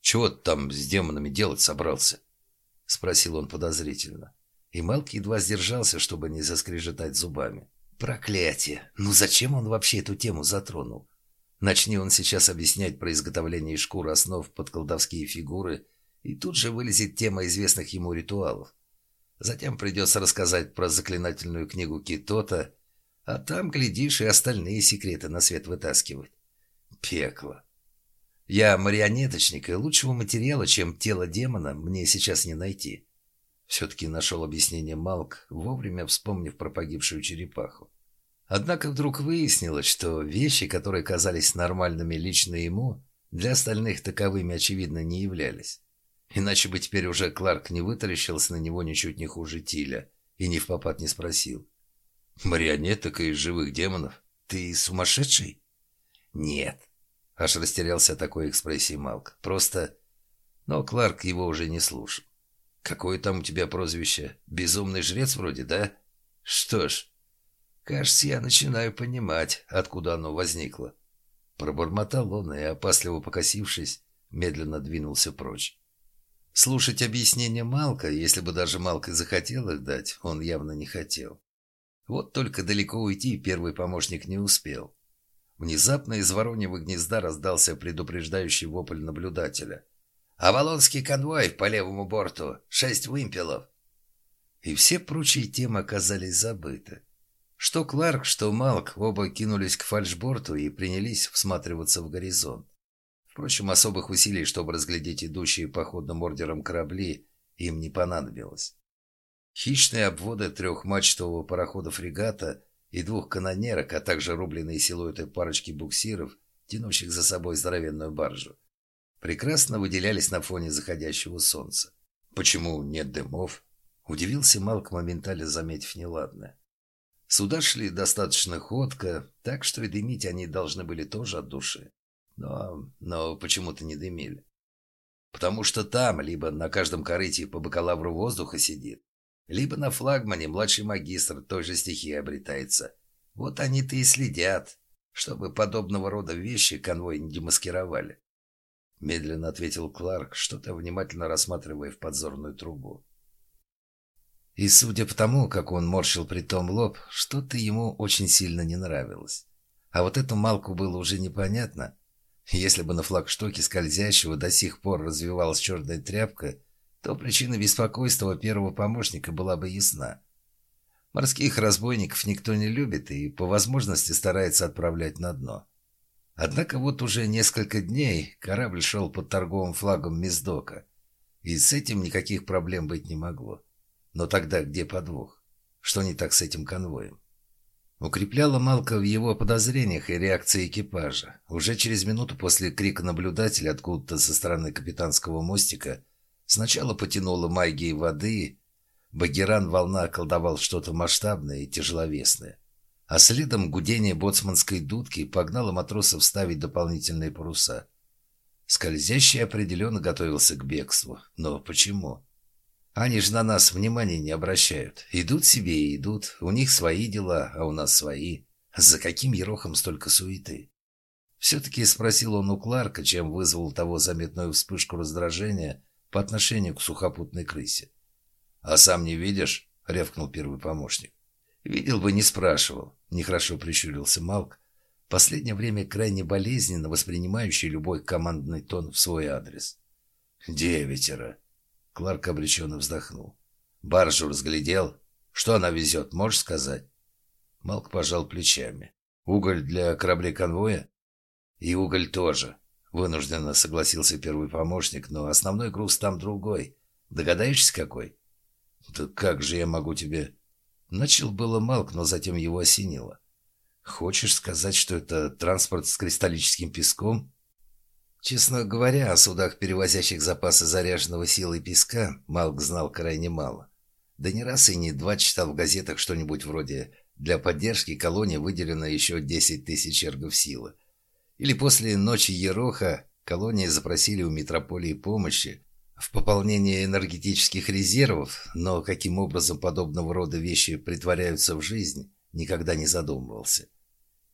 «Чего ты там с демонами делать собрался?» — спросил он подозрительно и Мелк едва сдержался, чтобы не заскрежетать зубами. Проклятие! Ну зачем он вообще эту тему затронул? Начни он сейчас объяснять про изготовление шкур основ под колдовские фигуры, и тут же вылезет тема известных ему ритуалов.
Затем придется рассказать про заклинательную книгу Китота, а там, глядишь, и остальные секреты на свет вытаскивать. Пекло. Я марионеточник, и лучшего материала, чем тело демона, мне сейчас не найти. Все-таки нашел объяснение Малк, вовремя вспомнив про погибшую черепаху. Однако вдруг выяснилось, что вещи, которые казались нормальными лично ему, для остальных таковыми, очевидно, не являлись. Иначе бы теперь уже Кларк не вытаращился на него ничуть не хуже Тиля и ни в попад не спросил. «Марионеток и живых демонов? Ты сумасшедший?» «Нет», — аж растерялся такой экспрессии Малк. «Просто...» Но Кларк его уже не слушал. «Какое там у тебя прозвище? Безумный жрец вроде, да? Что ж, кажется, я начинаю понимать, откуда оно возникло». Пробормотал он и, опасливо покосившись, медленно двинулся прочь. Слушать объяснения Малка, если бы даже Малка захотел их дать, он явно не хотел. Вот только далеко уйти первый помощник не успел. Внезапно из вороньего гнезда раздался предупреждающий вопль наблюдателя. «Авалонский конвой по левому борту! Шесть вымпелов!» И все прочие темы оказались забыты. Что Кларк, что Малк оба кинулись к фальшборту и принялись всматриваться в горизонт. Впрочем, особых усилий, чтобы разглядеть идущие походным ордером корабли, им не понадобилось. Хищные обводы трехмачтового парохода-фрегата и двух канонерок, а также рубленные силуэты парочки буксиров, тянущих за собой здоровенную баржу, прекрасно выделялись на фоне заходящего солнца. Почему нет дымов? Удивился Малк, моментально заметив неладное. Сюда шли достаточно ходко, так что и дымить они должны были тоже от души но, но почему-то не дымили. Потому что там либо на каждом корыте по бакалавру воздуха сидит, либо на флагмане младший магистр той же стихии обретается. Вот они-то и следят, чтобы подобного рода вещи конвой не демаскировали. Медленно ответил Кларк, что-то внимательно рассматривая в подзорную трубу. И судя по тому, как он морщил при том лоб, что-то ему очень сильно не нравилось. А вот эту Малку было уже непонятно, если бы на флагштоке скользящего до сих пор развивалась черная тряпка, то причина беспокойства первого помощника была бы ясна. Морских разбойников никто не любит и по возможности старается отправлять на дно. Однако вот уже несколько дней корабль шел под торговым флагом Миздока, и с этим никаких проблем быть не могло. Но тогда где подвох? Что не так с этим конвоем? Укрепляло Малка в его подозрениях и реакции экипажа. Уже через минуту после крика наблюдателя откуда-то со стороны капитанского мостика сначала потянуло магией воды, Багеран волна колдовал что-то масштабное и тяжеловесное. А следом гудение боцманской дудки погнало матросов ставить дополнительные паруса. Скользящий определенно готовился к бегству. Но почему? Они же на нас внимания не обращают. Идут себе и идут. У них свои дела, а у нас свои. За каким ерохом столько суеты? Все-таки спросил он у Кларка, чем вызвал того заметную вспышку раздражения по отношению к сухопутной крысе. «А сам не видишь?» — рявкнул первый помощник. «Видел бы, не спрашивал», — нехорошо прищурился Малк, последнее время крайне болезненно воспринимающий любой командный тон в свой адрес. «Девятеро», Кларк обреченно вздохнул. «Баржу разглядел? Что она везет, можешь сказать?» Малк пожал плечами. «Уголь для кораблей конвоя?» «И уголь тоже», — вынужденно согласился первый помощник, «но основной груз там другой. Догадаешься, какой?» «Да как же я могу тебе...» Начал было Малк, но затем его осенило. «Хочешь сказать, что это транспорт с кристаллическим песком?» Честно говоря, о судах, перевозящих запасы заряженного силой песка, Малк знал крайне мало. Да не раз и не два читал в газетах что-нибудь вроде «Для поддержки колонии выделено еще 10 тысяч эргов силы». Или после «Ночи Ероха» колонии запросили у метрополии помощи в пополнении энергетических резервов, но каким образом подобного рода вещи притворяются в жизнь, никогда не задумывался.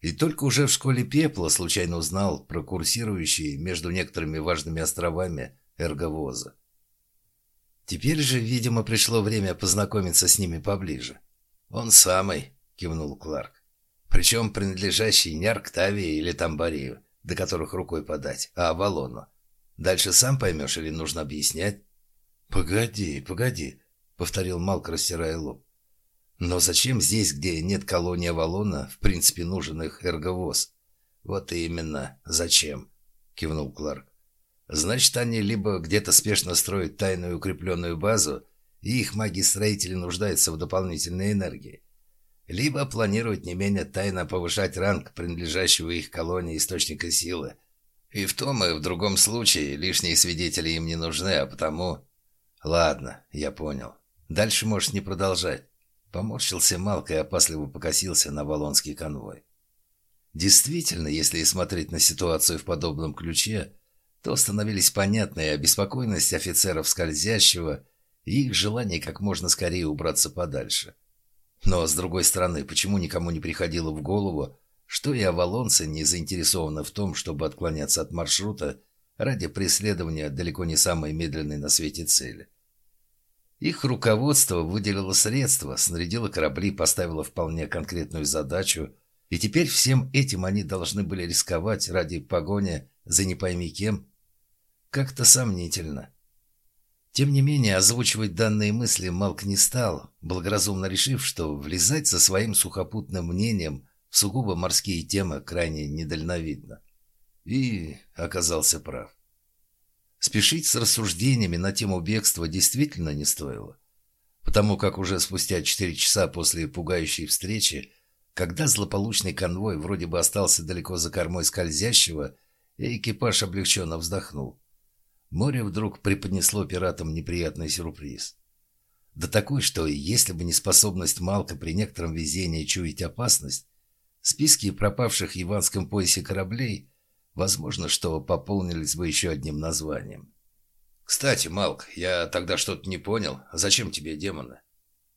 И только уже в школе пепла случайно узнал про курсирующие между некоторыми важными островами эрговоза. Теперь же, видимо, пришло время познакомиться с ними поближе. «Он самый», — кивнул Кларк. «Причем принадлежащий не Арктавии или Тамбарию, до которых рукой подать, а Авалону. Дальше сам поймешь или нужно объяснять?» «Погоди, погоди», — повторил Малк, растирая лоб. «Но зачем здесь, где нет колонии Авалона, в принципе нужен их эрговоз?» «Вот именно. Зачем?» — кивнул Кларк. «Значит, они либо где-то спешно строят тайную укрепленную базу, и их маги-строители нуждаются в дополнительной энергии, либо планируют не менее тайно повышать ранг принадлежащего их колонии источника силы. И в том и в другом случае лишние свидетели им не нужны, а потому... Ладно, я понял. Дальше можешь не продолжать. Поморщился Малк и опасливо покосился на Волонский конвой. Действительно, если смотреть на ситуацию в подобном ключе, то становились понятны обеспокоенность офицеров скользящего и их желание как можно скорее убраться подальше. Но, с другой стороны, почему никому не приходило в голову, что и авалонцы не заинтересованы в том, чтобы отклоняться от маршрута ради преследования далеко не самой медленной на свете цели? Их руководство выделило средства, снарядило корабли, поставило вполне конкретную задачу, и теперь всем этим они должны были рисковать ради погони за не пойми кем. Как-то сомнительно. Тем не менее, озвучивать данные мысли Малк не стал, благоразумно решив, что влезать со своим сухопутным мнением в сугубо морские темы крайне недальновидно. И оказался прав. Спешить с рассуждениями на тему бегства действительно не стоило, потому как уже спустя четыре часа после пугающей встречи, когда злополучный конвой вроде бы остался далеко за кормой скользящего, экипаж облегченно вздохнул. Море вдруг преподнесло пиратам неприятный сюрприз. Да такой, что если бы не способность Малка при некотором везении чуять опасность, списки пропавших в Иванском поясе кораблей, возможно, что пополнились бы еще одним названием. «Кстати, Малк, я тогда что-то не понял. Зачем тебе демоны?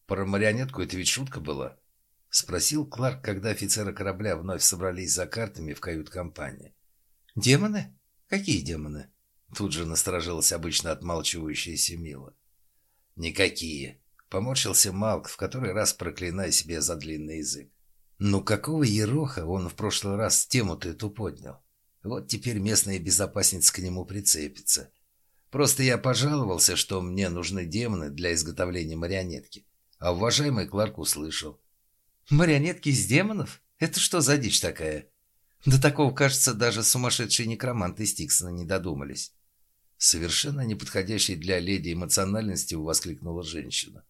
Про марионетку это ведь шутка была?» — спросил Кларк, когда офицеры корабля вновь собрались за картами в кают-компании. «Демоны? Какие демоны?» Тут же насторожилась обычно отмалчивающаяся Мила. «Никакие!» — поморщился Малк, в который раз проклиная себе за длинный язык. «Ну какого ероха он в прошлый раз тему-то эту поднял? Вот теперь местная безопасница к нему прицепится. Просто я пожаловался, что мне нужны демоны для изготовления марионетки, а уважаемый Кларк услышал. «Марионетки из демонов? Это что за дичь такая?» До такого, кажется, даже сумасшедшие некроманты Стиксона не додумались. Совершенно неподходящей для леди эмоциональностью воскликнула женщина.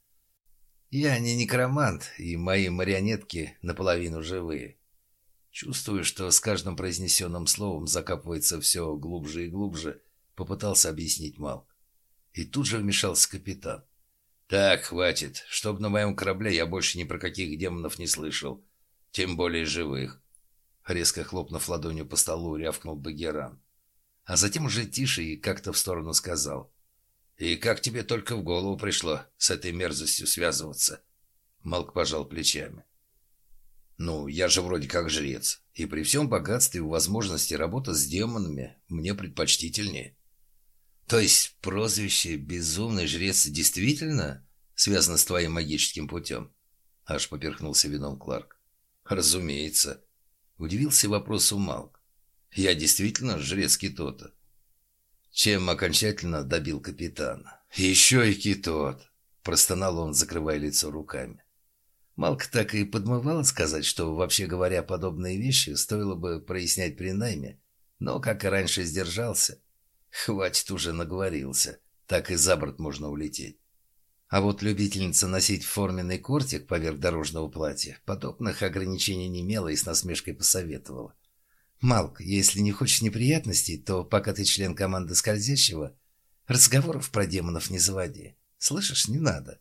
«Я не некромант, и мои марионетки наполовину живые. Чувствую, что с каждым произнесенным словом закапывается все глубже и глубже», попытался объяснить Мал. И тут же вмешался капитан. «Так, хватит. Чтоб на моем корабле я больше ни про каких демонов не слышал. Тем более живых». Резко хлопнув ладонью по столу, рявкнул Багеран а затем уже тише и как-то в сторону сказал. «И как тебе только в голову пришло с этой мерзостью связываться?» Малк пожал плечами. «Ну, я же вроде как жрец, и при всем богатстве и возможности работать с демонами мне предпочтительнее». «То есть прозвище «безумный жрец» действительно связано с твоим магическим путем?» Аж поперхнулся вином Кларк. «Разумеется». Удивился вопросу Малк. Я действительно жрец Китота. Чем окончательно добил капитана. Еще и Китот. Простонал он, закрывая лицо руками. Малк так и подмывало сказать, что, вообще говоря, подобные вещи стоило бы прояснять при найме, но, как и раньше, сдержался. Хватит уже наговорился, так и за борт можно улететь. А вот любительница носить форменный кортик поверх дорожного платья подобных ограничений не имела и с насмешкой посоветовала. Малк, если не хочешь неприятностей, то пока ты член команды скользящего, разговоров про демонов не заводи. Слышишь, не надо.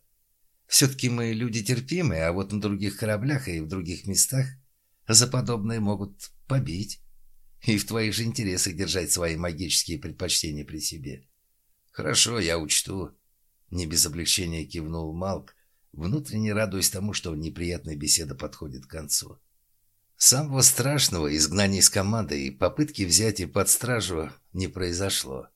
Все-таки мы люди терпимые, а вот на других кораблях и в других местах за подобное могут побить. И в твоих же интересах держать свои магические предпочтения при себе. Хорошо, я учту. Не без облегчения кивнул Малк, внутренне радуясь тому, что неприятная беседа подходит к концу. Самого страшного изгнания из команды и попытки взять и под стражу не произошло.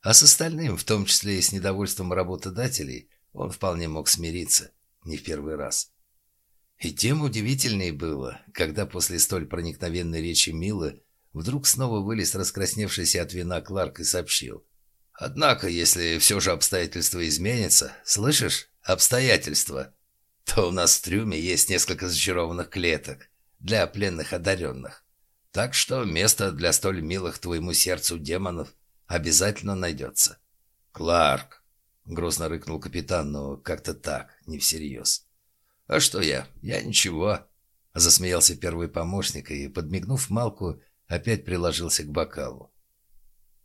А с остальным, в том числе и с недовольством работодателей, он вполне мог смириться, не в первый раз. И тем удивительнее было, когда после столь проникновенной речи Милы вдруг снова вылез раскрасневшийся от вина Кларк и сообщил. «Однако, если все же обстоятельства изменятся, слышишь,
обстоятельства, то у нас в трюме есть несколько зачарованных клеток для пленных одаренных. Так что место для столь милых твоему сердцу демонов обязательно найдется. Кларк, грозно рыкнул капитан, но как-то так, не всерьез. А что я? Я ничего. Засмеялся первый помощник и, подмигнув Малку, опять приложился к бокалу.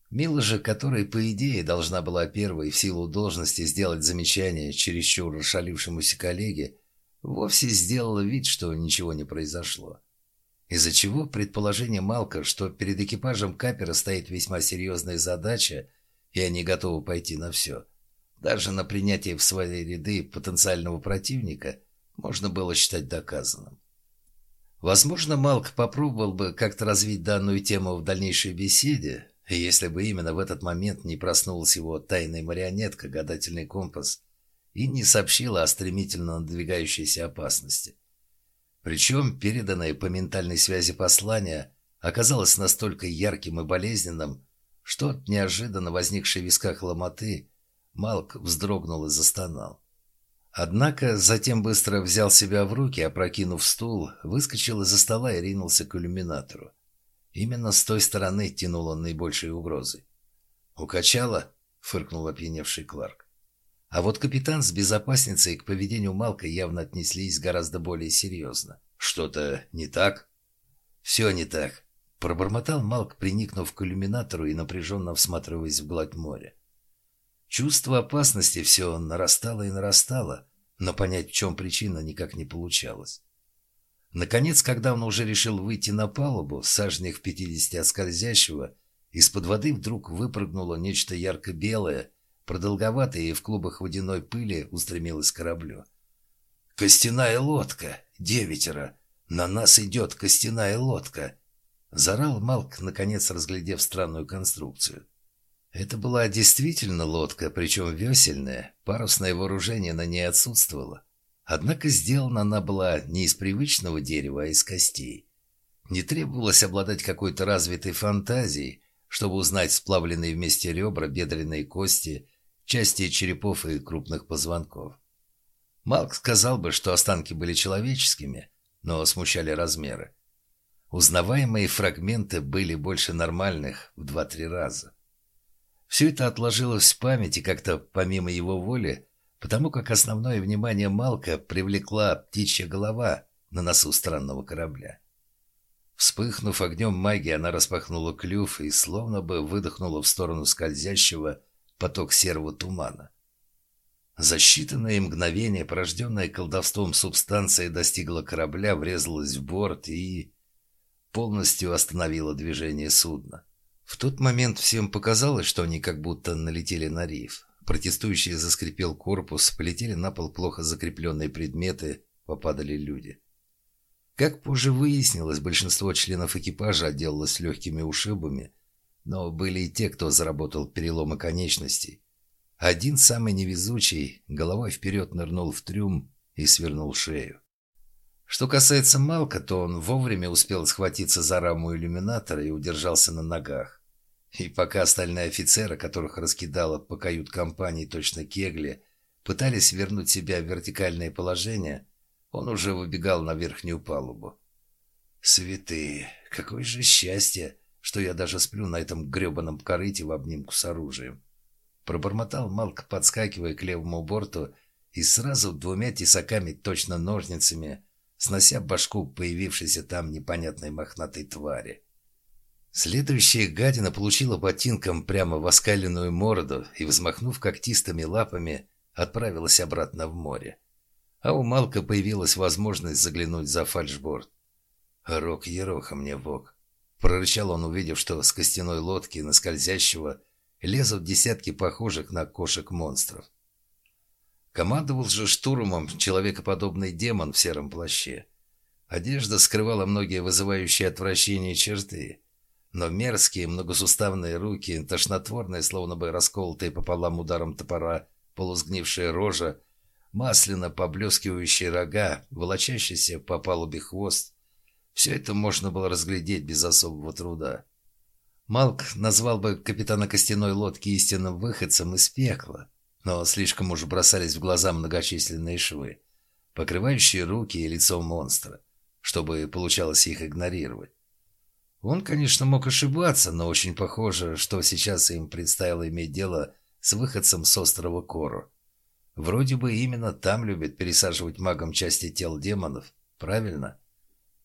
Мила же, которая, по идее, должна была первой в силу должности сделать замечание чересчур расшалившемуся коллеге, вовсе сделала вид, что ничего не произошло. Из-за чего предположение Малка, что перед экипажем капера стоит весьма серьезная задача, и они готовы пойти на все, даже на принятие в свои ряды потенциального противника, можно было считать доказанным. Возможно, Малк попробовал бы как-то развить данную тему в дальнейшей беседе, если бы именно в этот момент не проснулась его тайная марионетка, гадательный компас, и не сообщила о стремительно надвигающейся опасности. Причем переданное по ментальной связи послание оказалось настолько ярким и болезненным, что от неожиданно возникшей в висках ломоты Малк вздрогнул и застонал. Однако затем быстро взял себя в руки, опрокинув стул, выскочил из-за стола и ринулся к иллюминатору. Именно с той стороны тянул он наибольшей угрозой. «Укачало?» — фыркнул опьяневший Кларк. А вот капитан с безопасницей к поведению Малка явно отнеслись гораздо более серьезно. «Что-то не так?» «Все не так», — пробормотал Малк, приникнув к иллюминатору и напряженно всматриваясь в гладь моря. Чувство опасности все нарастало и нарастало, но понять, в чем причина, никак не получалось. Наконец, когда он уже решил выйти на палубу, сажнях в пятидесяти от скользящего, из-под воды вдруг выпрыгнуло нечто ярко-белое, продолговатое и в клубах водяной пыли устремилось к кораблю. «Костяная лодка! Девятеро! На нас идет костяная лодка!» Зарал Малк, наконец разглядев странную конструкцию. Это была действительно лодка, причем весельная, парусное вооружение на ней отсутствовало. Однако сделана она была не из привычного дерева, а из костей. Не требовалось обладать какой-то развитой фантазией, чтобы узнать сплавленные вместе ребра, бедренные кости, части черепов и крупных позвонков. Малк сказал бы, что останки были человеческими, но смущали размеры. Узнаваемые фрагменты были больше нормальных в два-три раза. Все это отложилось в памяти как-то помимо его воли, потому как основное внимание Малка привлекла птичья голова на носу странного корабля. Вспыхнув огнем магии, она распахнула клюв и словно бы выдохнула в сторону скользящего поток серого тумана. За считанные мгновения, порожденная колдовством субстанция достигла корабля, врезалась в борт и полностью остановила движение судна. В тот момент всем показалось, что они как будто налетели на риф. Протестующие заскрипел корпус, полетели на пол плохо закрепленные предметы, попадали люди. Как позже выяснилось, большинство членов экипажа отделалось легкими ушибами, но были и те, кто заработал переломы конечностей. Один, самый невезучий, головой вперед нырнул в трюм и свернул шею. Что касается Малка, то он вовремя успел схватиться за раму иллюминатора и удержался на ногах. И пока остальные офицеры, которых раскидало по кают-компании точно кегли, пытались вернуть себя в вертикальное положение, он уже выбегал на верхнюю палубу. «Святые, какое же счастье, что я даже сплю на этом гребаном корыте в обнимку с оружием!» Пробормотал Малк, подскакивая к левому борту и сразу двумя тесаками, точно ножницами, снося башку появившейся там непонятной мохнатой твари. Следующая гадина получила ботинком прямо в оскаленную морду и, взмахнув когтистыми лапами, отправилась обратно в море. А у Малка появилась возможность заглянуть за фальшборд. «Рок ероха мне бог!» Прорычал он, увидев, что с костяной лодки на скользящего лезут десятки похожих на кошек монстров. Командовал же штурмом человекоподобный демон в сером плаще. Одежда скрывала многие вызывающие отвращение черты – но мерзкие многосуставные руки, тошнотворные, словно бы расколотые пополам ударом топора, полусгнившая рожа, масляно поблескивающие рога, волочащийся по палубе хвост. Все это можно было разглядеть без особого труда. Малк назвал бы капитана костяной лодки истинным выходцем из пекла.
Но слишком уж бросались в глаза многочисленные швы, покрывающие руки и лицо монстра, чтобы получалось их игнорировать. Он, конечно, мог ошибаться, но очень похоже, что сейчас им предстояло иметь дело с выходцем с острова Кору. Вроде бы именно там любят пересаживать магам части тел демонов, правильно?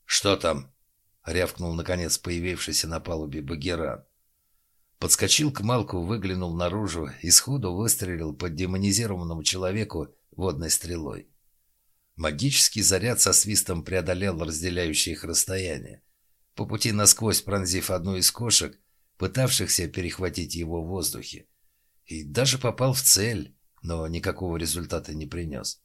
«Что там?» — рявкнул, наконец, появившийся на палубе Багеран. Подскочил к Малку, выглянул наружу и сходу выстрелил по демонизированному человеку водной стрелой. Магический заряд со свистом преодолел разделяющее их расстояние, по пути насквозь пронзив одну из кошек, пытавшихся перехватить его в воздухе. И даже попал в цель, но никакого результата не принес.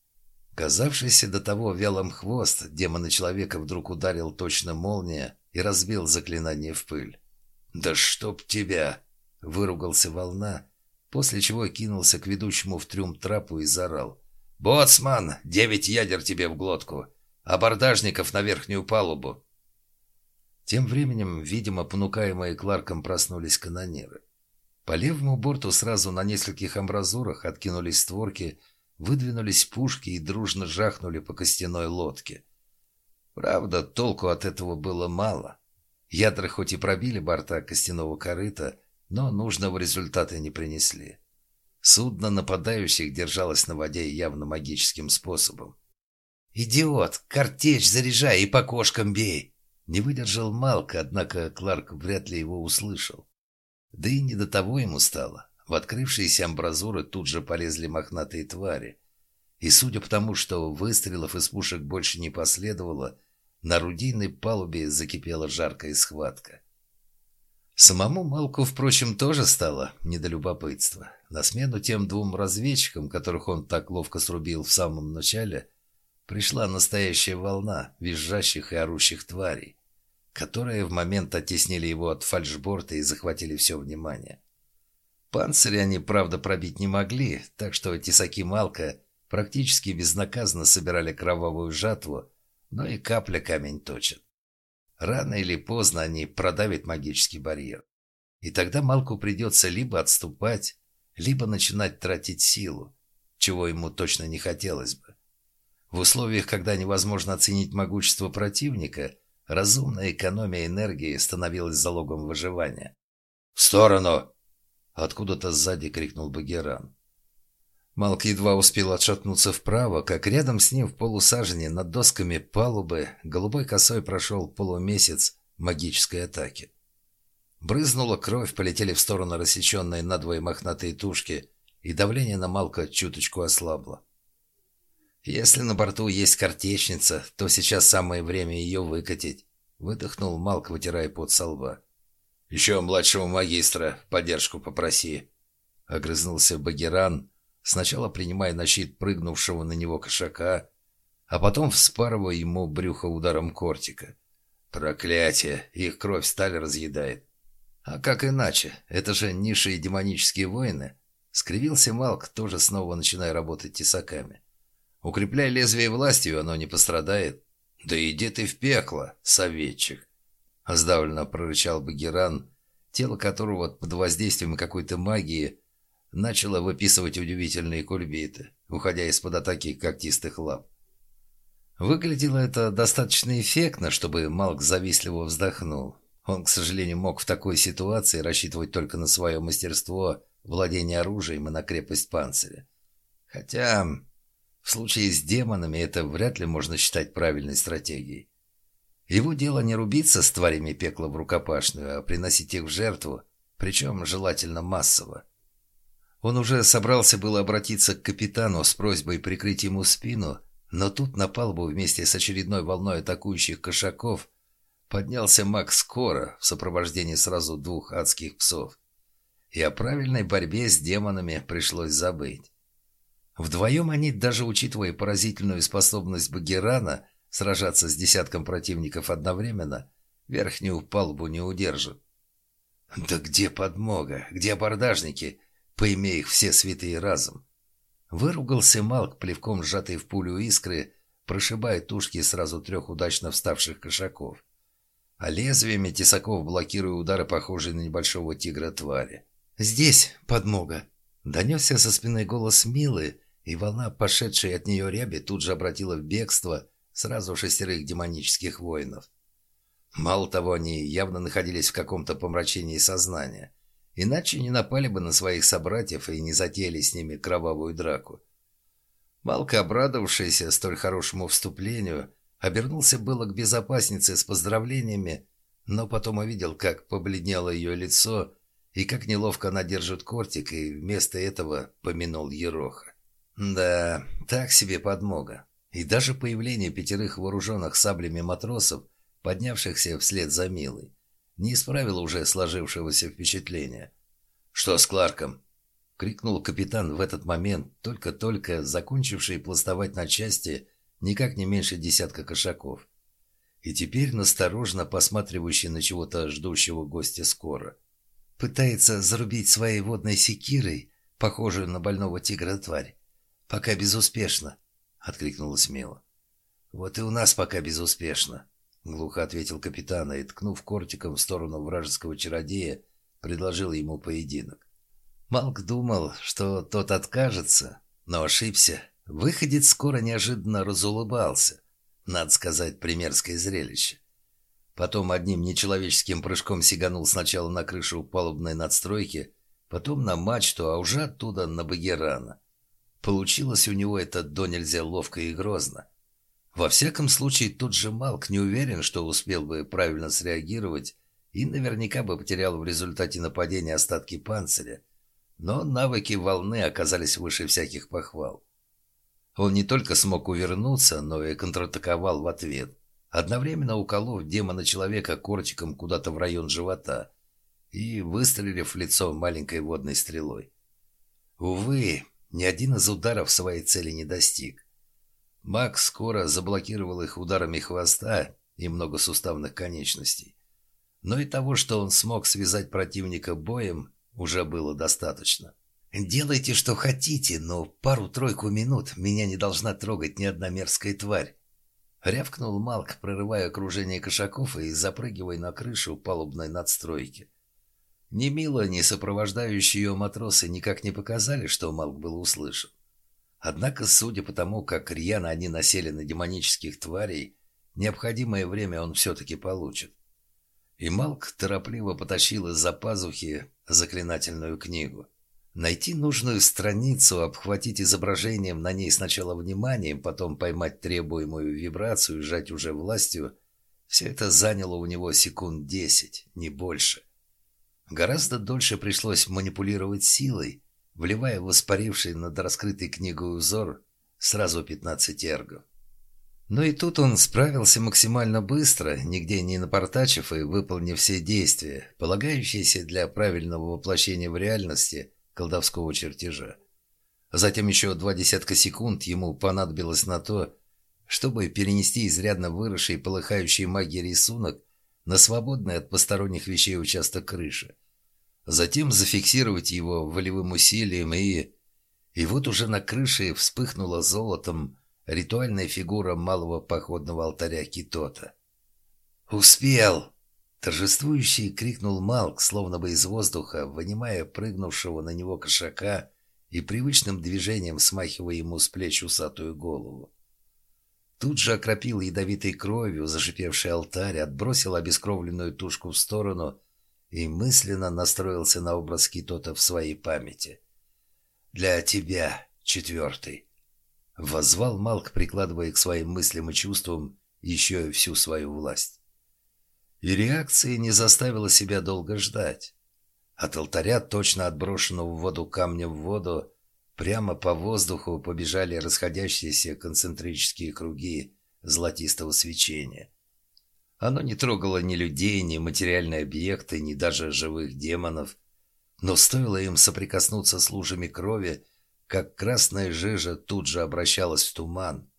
Казавшийся до того вялым хвост демона человека вдруг ударил точно молния и разбил заклинание в пыль. «Да чтоб тебя!» — выругался волна, после чего кинулся к ведущему в трюм трапу и заорал. «Боцман, девять ядер тебе в глотку! Абордажников на верхнюю палубу!» Тем временем, видимо, понукаемые Кларком проснулись канонеры. По левому борту сразу на нескольких амбразурах откинулись створки, выдвинулись пушки и дружно жахнули по костяной лодке. Правда, толку от этого было мало. Ядра хоть и пробили борта костяного корыта, но нужного результата не принесли. Судно нападающих держалось на воде явно магическим способом. «Идиот! Картечь заряжай и по кошкам бей!» Не выдержал Малк, однако Кларк вряд ли его услышал. Да и не до того ему стало. В открывшиеся амбразуры тут же полезли мохнатые твари. И судя по тому, что выстрелов из пушек больше не последовало, на рудийной палубе закипела жаркая схватка. Самому Малку, впрочем, тоже стало недолюбопытство. На смену тем двум разведчикам, которых он так ловко срубил в самом начале, пришла настоящая волна визжащих и орущих тварей, которые в момент оттеснили его от фальшборта и захватили все внимание. Панцири они, правда, пробить не могли, так что тесаки Малка практически безнаказанно собирали кровавую жатву, но и капля камень точит. Рано или поздно они продавят магический барьер. И тогда Малку придется либо отступать, либо начинать тратить силу, чего ему точно не хотелось бы. В условиях, когда невозможно оценить могущество противника, разумная экономия энергии становилась залогом выживания. «В сторону!» — откуда-то сзади крикнул Багеран. Малк едва успел отшатнуться вправо, как рядом с ним в полусажене над досками палубы голубой косой прошел полумесяц магической атаки. Брызнула кровь, полетели в сторону рассеченные надвое мохнатые тушки, и давление на Малка чуточку ослабло. «Если на борту есть картечница, то сейчас самое время ее выкатить», — выдохнул Малк, вытирая пот со лба. «Еще младшего магистра поддержку попроси», — огрызнулся Багеран, сначала принимая на щит прыгнувшего на него кошака, а потом вспарывая ему брюхо ударом кортика. «Проклятие! Их кровь сталь разъедает!» «А как иначе? Это же низшие демонические воины!» Скривился Малк, тоже снова начиная работать тесаками. «Укрепляй лезвие властью, оно не пострадает». «Да иди ты в пекло, советчик!» Сдавленно прорычал Багеран, тело которого под воздействием какой-то магии начало выписывать удивительные кульбиты, уходя из-под атаки когтистых лап. Выглядело это достаточно эффектно, чтобы Малк завистливо вздохнул. Он, к сожалению, мог в такой ситуации рассчитывать только на свое мастерство, владение оружием и на крепость панциря. Хотя, в случае с демонами это вряд ли можно считать правильной стратегией. Его дело не рубиться с тварями пекла в рукопашную, а приносить их в жертву, причем желательно массово. Он уже собрался было обратиться к капитану с просьбой прикрыть ему спину, но тут на палубу вместе с очередной волной атакующих кошаков поднялся маг Скоро в сопровождении сразу двух адских псов. И о правильной борьбе с демонами пришлось забыть. Вдвоем они, даже учитывая поразительную способность Багерана сражаться с десятком противников одновременно, верхнюю палубу не удержат. «Да где подмога? Где абордажники?» Поимей их все святые разом. Выругался Малк, плевком сжатый в пулю искры, прошибая тушки сразу трех удачно вставших кошаков. А лезвиями тесаков блокируя удары, похожие на небольшого тигра твари. «Здесь подмога!» Донесся со спины голос Милы, и волна, пошедшая от нее ряби, тут же обратила в бегство сразу шестерых демонических воинов. Мало того, они явно находились в каком-то помрачении сознания. Иначе не напали бы на своих собратьев и не затеяли с ними кровавую драку. Малко обрадовавшийся столь хорошему вступлению, обернулся было к безопаснице с поздравлениями, но потом увидел, как побледнело ее лицо и как неловко она держит кортик, и вместо этого помянул Ероха. Да, так себе подмога. И даже появление пятерых вооруженных саблями матросов, поднявшихся вслед за Милой, не исправило уже сложившегося впечатления. «Что с Кларком?» — крикнул капитан в этот момент, только-только закончивший пластовать на части никак не меньше десятка кошаков. И теперь насторожно посматривающий на чего-то ждущего гостя скоро. Пытается зарубить своей водной секирой, похожую на больного тигра тварь. Пока безуспешно, — откликнулась Мила. Вот и у нас пока безуспешно, — глухо ответил капитан и, ткнув кортиком в сторону вражеского чародея, предложил ему поединок. Малк думал, что тот откажется, но ошибся. Выходец скоро неожиданно разулыбался. Надо сказать, примерское зрелище. Потом одним нечеловеческим прыжком сиганул сначала на крышу палубной надстройки, потом на мачту, а уже оттуда на Багерана. Получилось у него это до нельзя ловко и грозно. Во всяком случае, тот же Малк не уверен, что успел бы правильно среагировать и наверняка бы потерял в результате нападения остатки панциря, но навыки волны оказались выше всяких похвал. Он не только смог увернуться, но и контратаковал в ответ, одновременно уколов демона-человека кортиком куда-то в район живота и выстрелив в лицо маленькой водной стрелой. Увы, ни один из ударов своей цели не достиг. Маг скоро заблокировал их ударами хвоста и многосуставных конечностей. Но и того, что он смог связать противника боем, уже было достаточно. «Делайте, что хотите, но пару-тройку минут меня не должна трогать ни одна мерзкая тварь», Рявкнул Малк, прорывая окружение кошаков и запрыгивая на крышу палубной надстройки. Ни Мила, ни сопровождающие ее матросы никак не показали, что Малк был услышан. Однако, судя по тому, как рьяно они насели на демонических тварей, необходимое время он все-таки получит. И Малк торопливо потащил из-за пазухи заклинательную книгу. Найти нужную страницу, обхватить изображением на ней сначала вниманием, потом поймать требуемую вибрацию и сжать уже властью – все это заняло у него секунд десять, не больше. Гораздо дольше пришлось манипулировать силой, вливая в воспаривший над раскрытой книгой узор сразу пятнадцать эргов. Но и тут он справился максимально быстро, нигде не напортачив и выполнив все действия, полагающиеся для правильного воплощения в реальности колдовского чертежа. Затем еще два десятка секунд ему понадобилось на то, чтобы перенести изрядно выросший полыхающий магией рисунок на свободный от посторонних вещей участок крыши. Затем зафиксировать его волевым усилием и... И вот уже на крыше вспыхнула золотом ритуальная фигура малого походного алтаря Китота. «Успел!» — торжествующий крикнул Малк, словно бы из воздуха, вынимая прыгнувшего на него кошака и привычным движением смахивая ему с плеч усатую голову. Тут же окропил ядовитой кровью зашипевший алтарь, отбросил обескровленную тушку в сторону и мысленно настроился на образ Китота в своей памяти. «Для тебя, четвертый!» Воззвал Малк, прикладывая к своим мыслям и чувствам еще и всю свою власть. И реакция не заставила себя долго ждать. От алтаря, точно отброшенного в воду камня в воду, прямо по воздуху побежали расходящиеся концентрические круги золотистого свечения. Оно не трогало ни людей, ни материальные объекты, ни даже живых демонов, но стоило им соприкоснуться с лужами крови, как красная жижа тут же обращалась в туман,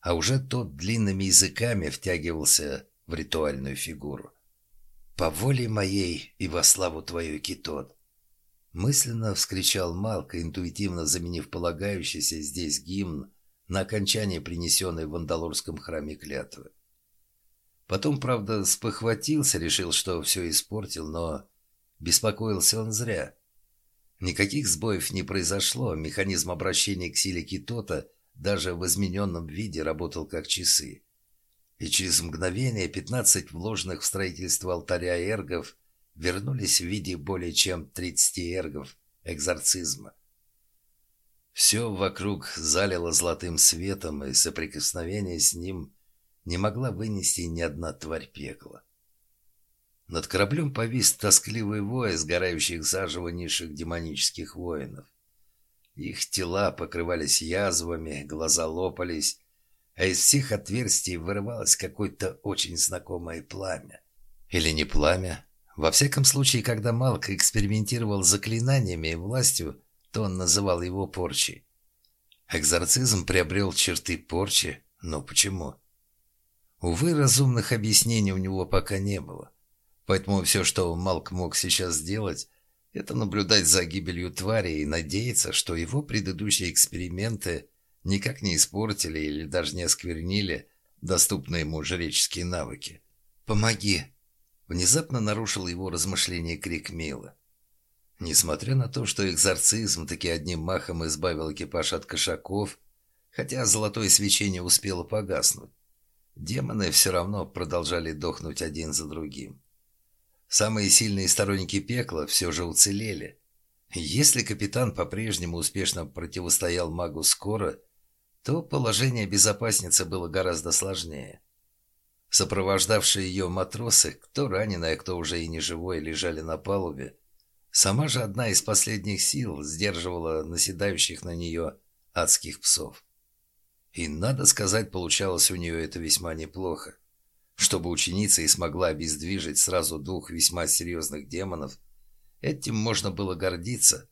а уже тот длинными языками втягивался в ритуальную фигуру. «По воле моей и во славу твою, Китот!» Мысленно вскричал Малка, интуитивно заменив полагающийся здесь гимн на окончание принесенной в Андалорском храме клятвы. Потом, правда, спохватился, решил, что все испортил, но беспокоился он зря. Никаких сбоев не произошло, механизм обращения к силе Китота даже в измененном виде работал как часы. И через мгновение 15 вложенных в строительство алтаря эргов вернулись в виде более чем 30 эргов экзорцизма. Все вокруг залило золотым светом, и соприкосновение с ним не могла вынести ни одна тварь пекла. Над кораблем повис тоскливый вой сгорающих заживо низших демонических воинов. Их тела покрывались язвами, глаза лопались, а из всех отверстий вырывалось какое-то очень знакомое пламя. Или не пламя. Во всяком случае, когда Малк экспериментировал с заклинаниями и властью, то он называл его порчей. Экзорцизм приобрел черты порчи, но почему? Увы, разумных объяснений у него пока не было. Поэтому все, что Малк мог сейчас сделать, это наблюдать за гибелью твари и надеяться, что его предыдущие эксперименты никак не испортили или даже не осквернили доступные ему жреческие навыки. «Помоги!» Внезапно нарушил его размышление крик Мила. Несмотря на то, что экзорцизм таки одним махом избавил экипаж от кошаков, хотя золотое свечение успело погаснуть, демоны все равно продолжали дохнуть один за другим. Самые сильные сторонники пекла все же уцелели. Если капитан по-прежнему успешно противостоял магу скоро, то положение безопасницы было гораздо сложнее. Сопровождавшие ее матросы, кто раненый, а кто уже и не живой, лежали на палубе. Сама же одна из последних сил сдерживала наседающих на нее адских псов. И, надо сказать, получалось у нее это весьма неплохо. Чтобы ученица и смогла обездвижить сразу двух весьма серьезных демонов, этим можно было гордиться.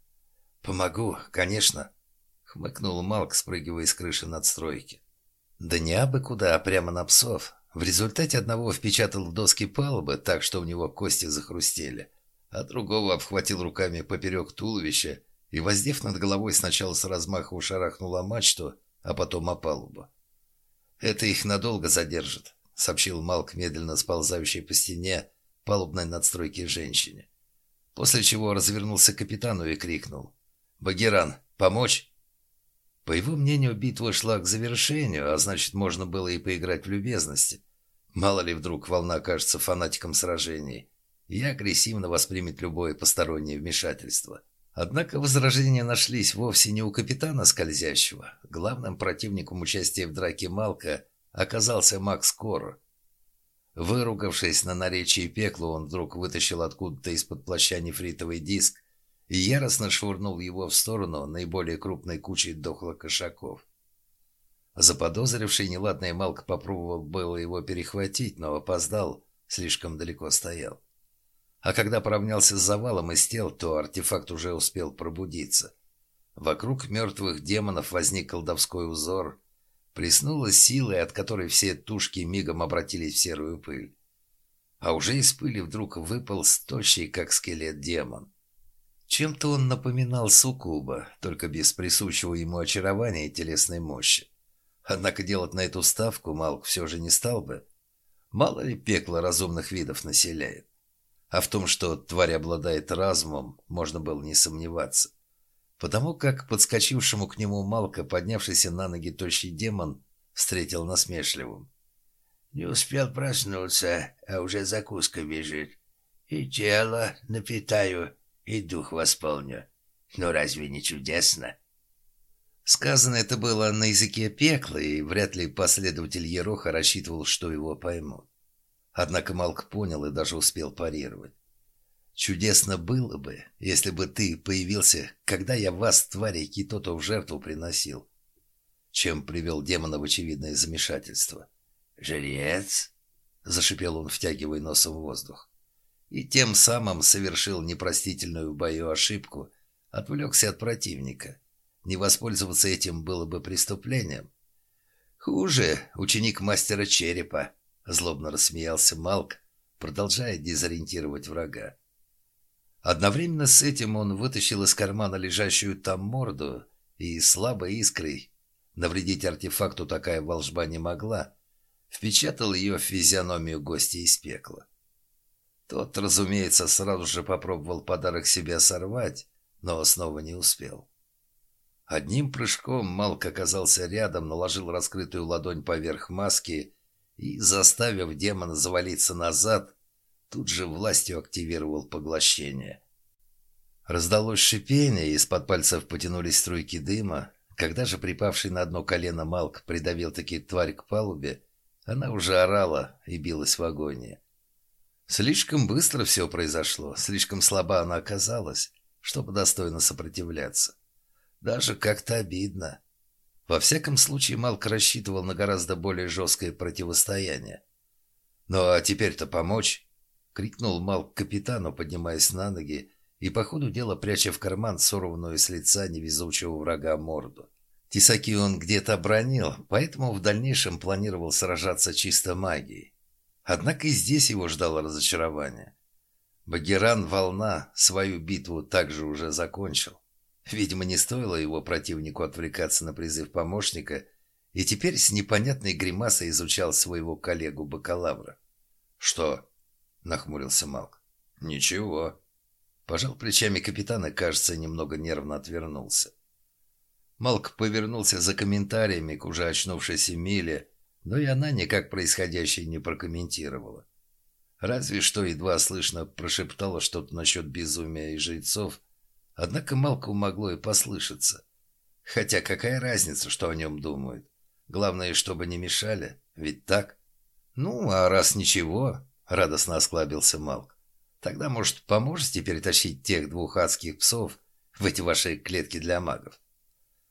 «Помогу, конечно», — хмыкнул Малк, спрыгивая с крыши надстройки. «Да не абы куда, а прямо на псов. В результате одного впечатал в доски палубы так, что у него кости захрустели, а другого обхватил руками поперек туловища и, воздев над головой, сначала с размаху шарахнул о мачту, а потом о палубу. Это их надолго задержит сообщил Малк медленно сползающей по стене палубной надстройки женщине. После чего развернулся к капитану и крикнул. «Багиран, помочь?» По его мнению, битва шла к завершению, а значит, можно было и поиграть в любезности. Мало ли вдруг волна окажется фанатиком сражений и агрессивно воспримет любое постороннее вмешательство. Однако возражения нашлись вовсе не у капитана скользящего. Главным противником участия в драке Малка оказался Макс Кор. Выругавшись на наречии пекла, он вдруг вытащил откуда-то из-под плаща нефритовый диск и яростно швырнул его в сторону наиболее крупной кучи дохлых кошаков. Заподозривший неладный Малк попробовал было его перехватить, но опоздал, слишком далеко стоял. А когда поравнялся с завалом из тел, то артефакт уже успел пробудиться. Вокруг мертвых демонов возник колдовской узор, Плеснула силой, от которой все тушки мигом обратились в серую пыль. А уже из пыли вдруг выпал стощий, как скелет демон. Чем-то он напоминал суккуба, только без присущего ему очарования и телесной мощи. Однако делать на эту ставку Малк все же не стал бы. Мало ли пекло разумных видов населяет. А в том, что тварь обладает разумом, можно было не сомневаться потому как подскочившему к нему Малка, поднявшийся на ноги тощий демон, встретил насмешливым.
«Не успел проснуться, а уже закуска бежит. И тело напитаю, и дух восполню. Ну разве не чудесно?»
Сказано это было на языке пекла, и вряд ли последователь Ероха рассчитывал, что его поймут. Однако Малк понял и даже успел парировать. Чудесно было бы, если бы ты появился, когда я вас, тварей Китото, в жертву приносил. Чем привел демона в очевидное замешательство.
«Жрец?» — зашипел он, втягивая носом в воздух.
И тем самым совершил непростительную в бою ошибку, отвлекся от противника. Не воспользоваться этим было бы преступлением. Хуже, ученик мастера черепа, злобно рассмеялся Малк, продолжая дезориентировать врага. Одновременно с этим он вытащил из кармана лежащую там морду и слабой искрой, навредить артефакту такая волжба не могла, впечатал ее в физиономию гостя из пекла. Тот, разумеется, сразу же попробовал подарок себя сорвать, но снова не успел. Одним прыжком Малк оказался рядом, наложил раскрытую ладонь поверх маски и, заставив демона завалиться назад, тут же властью активировал поглощение. Раздалось шипение, из-под пальцев потянулись струйки дыма. Когда же припавший на одно колено Малк придавил таки тварь к палубе, она уже орала и билась в агонии. Слишком быстро все произошло, слишком слаба она оказалась, чтобы достойно сопротивляться. Даже как-то обидно. Во всяком случае, Малк рассчитывал на гораздо более жесткое противостояние. «Ну а теперь-то помочь?» — крикнул Малк капитану, поднимаясь на ноги и по ходу дела пряча в карман сорванную с лица невезучего врага морду. Тесаки он где-то обронил, поэтому в дальнейшем планировал сражаться чисто магией. Однако и здесь его ждало разочарование. Багеран Волна свою битву также уже закончил. Видимо, не стоило его противнику отвлекаться на призыв помощника, и теперь с непонятной гримасой изучал своего коллегу-бакалавра. «Что?» — нахмурился Малк. «Ничего». Пожал плечами капитана, кажется, немного нервно отвернулся. Малк повернулся за комментариями к уже очнувшейся Миле, но и она никак происходящее не прокомментировала. Разве что едва слышно прошептала что-то насчет безумия и жрецов, однако Малку могло и послышаться. Хотя какая разница, что о нем думают? Главное, чтобы не мешали, ведь так? Ну, а раз ничего, радостно осклабился Малк, тогда, может, поможете перетащить тех двух адских псов в эти ваши клетки для магов?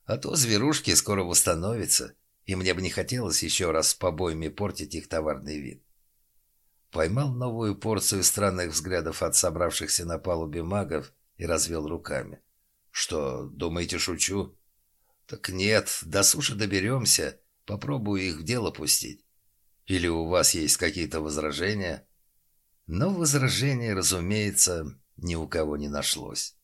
А то зверушки скоро восстановятся, и мне бы не хотелось еще раз с побоями портить их товарный вид. Поймал новую порцию странных взглядов от собравшихся на палубе магов и развел руками. «Что, думаете, шучу?» «Так нет, до суши доберемся, попробую их в дело пустить. Или у вас есть какие-то возражения?» Но возражений, разумеется, ни у кого не нашлось.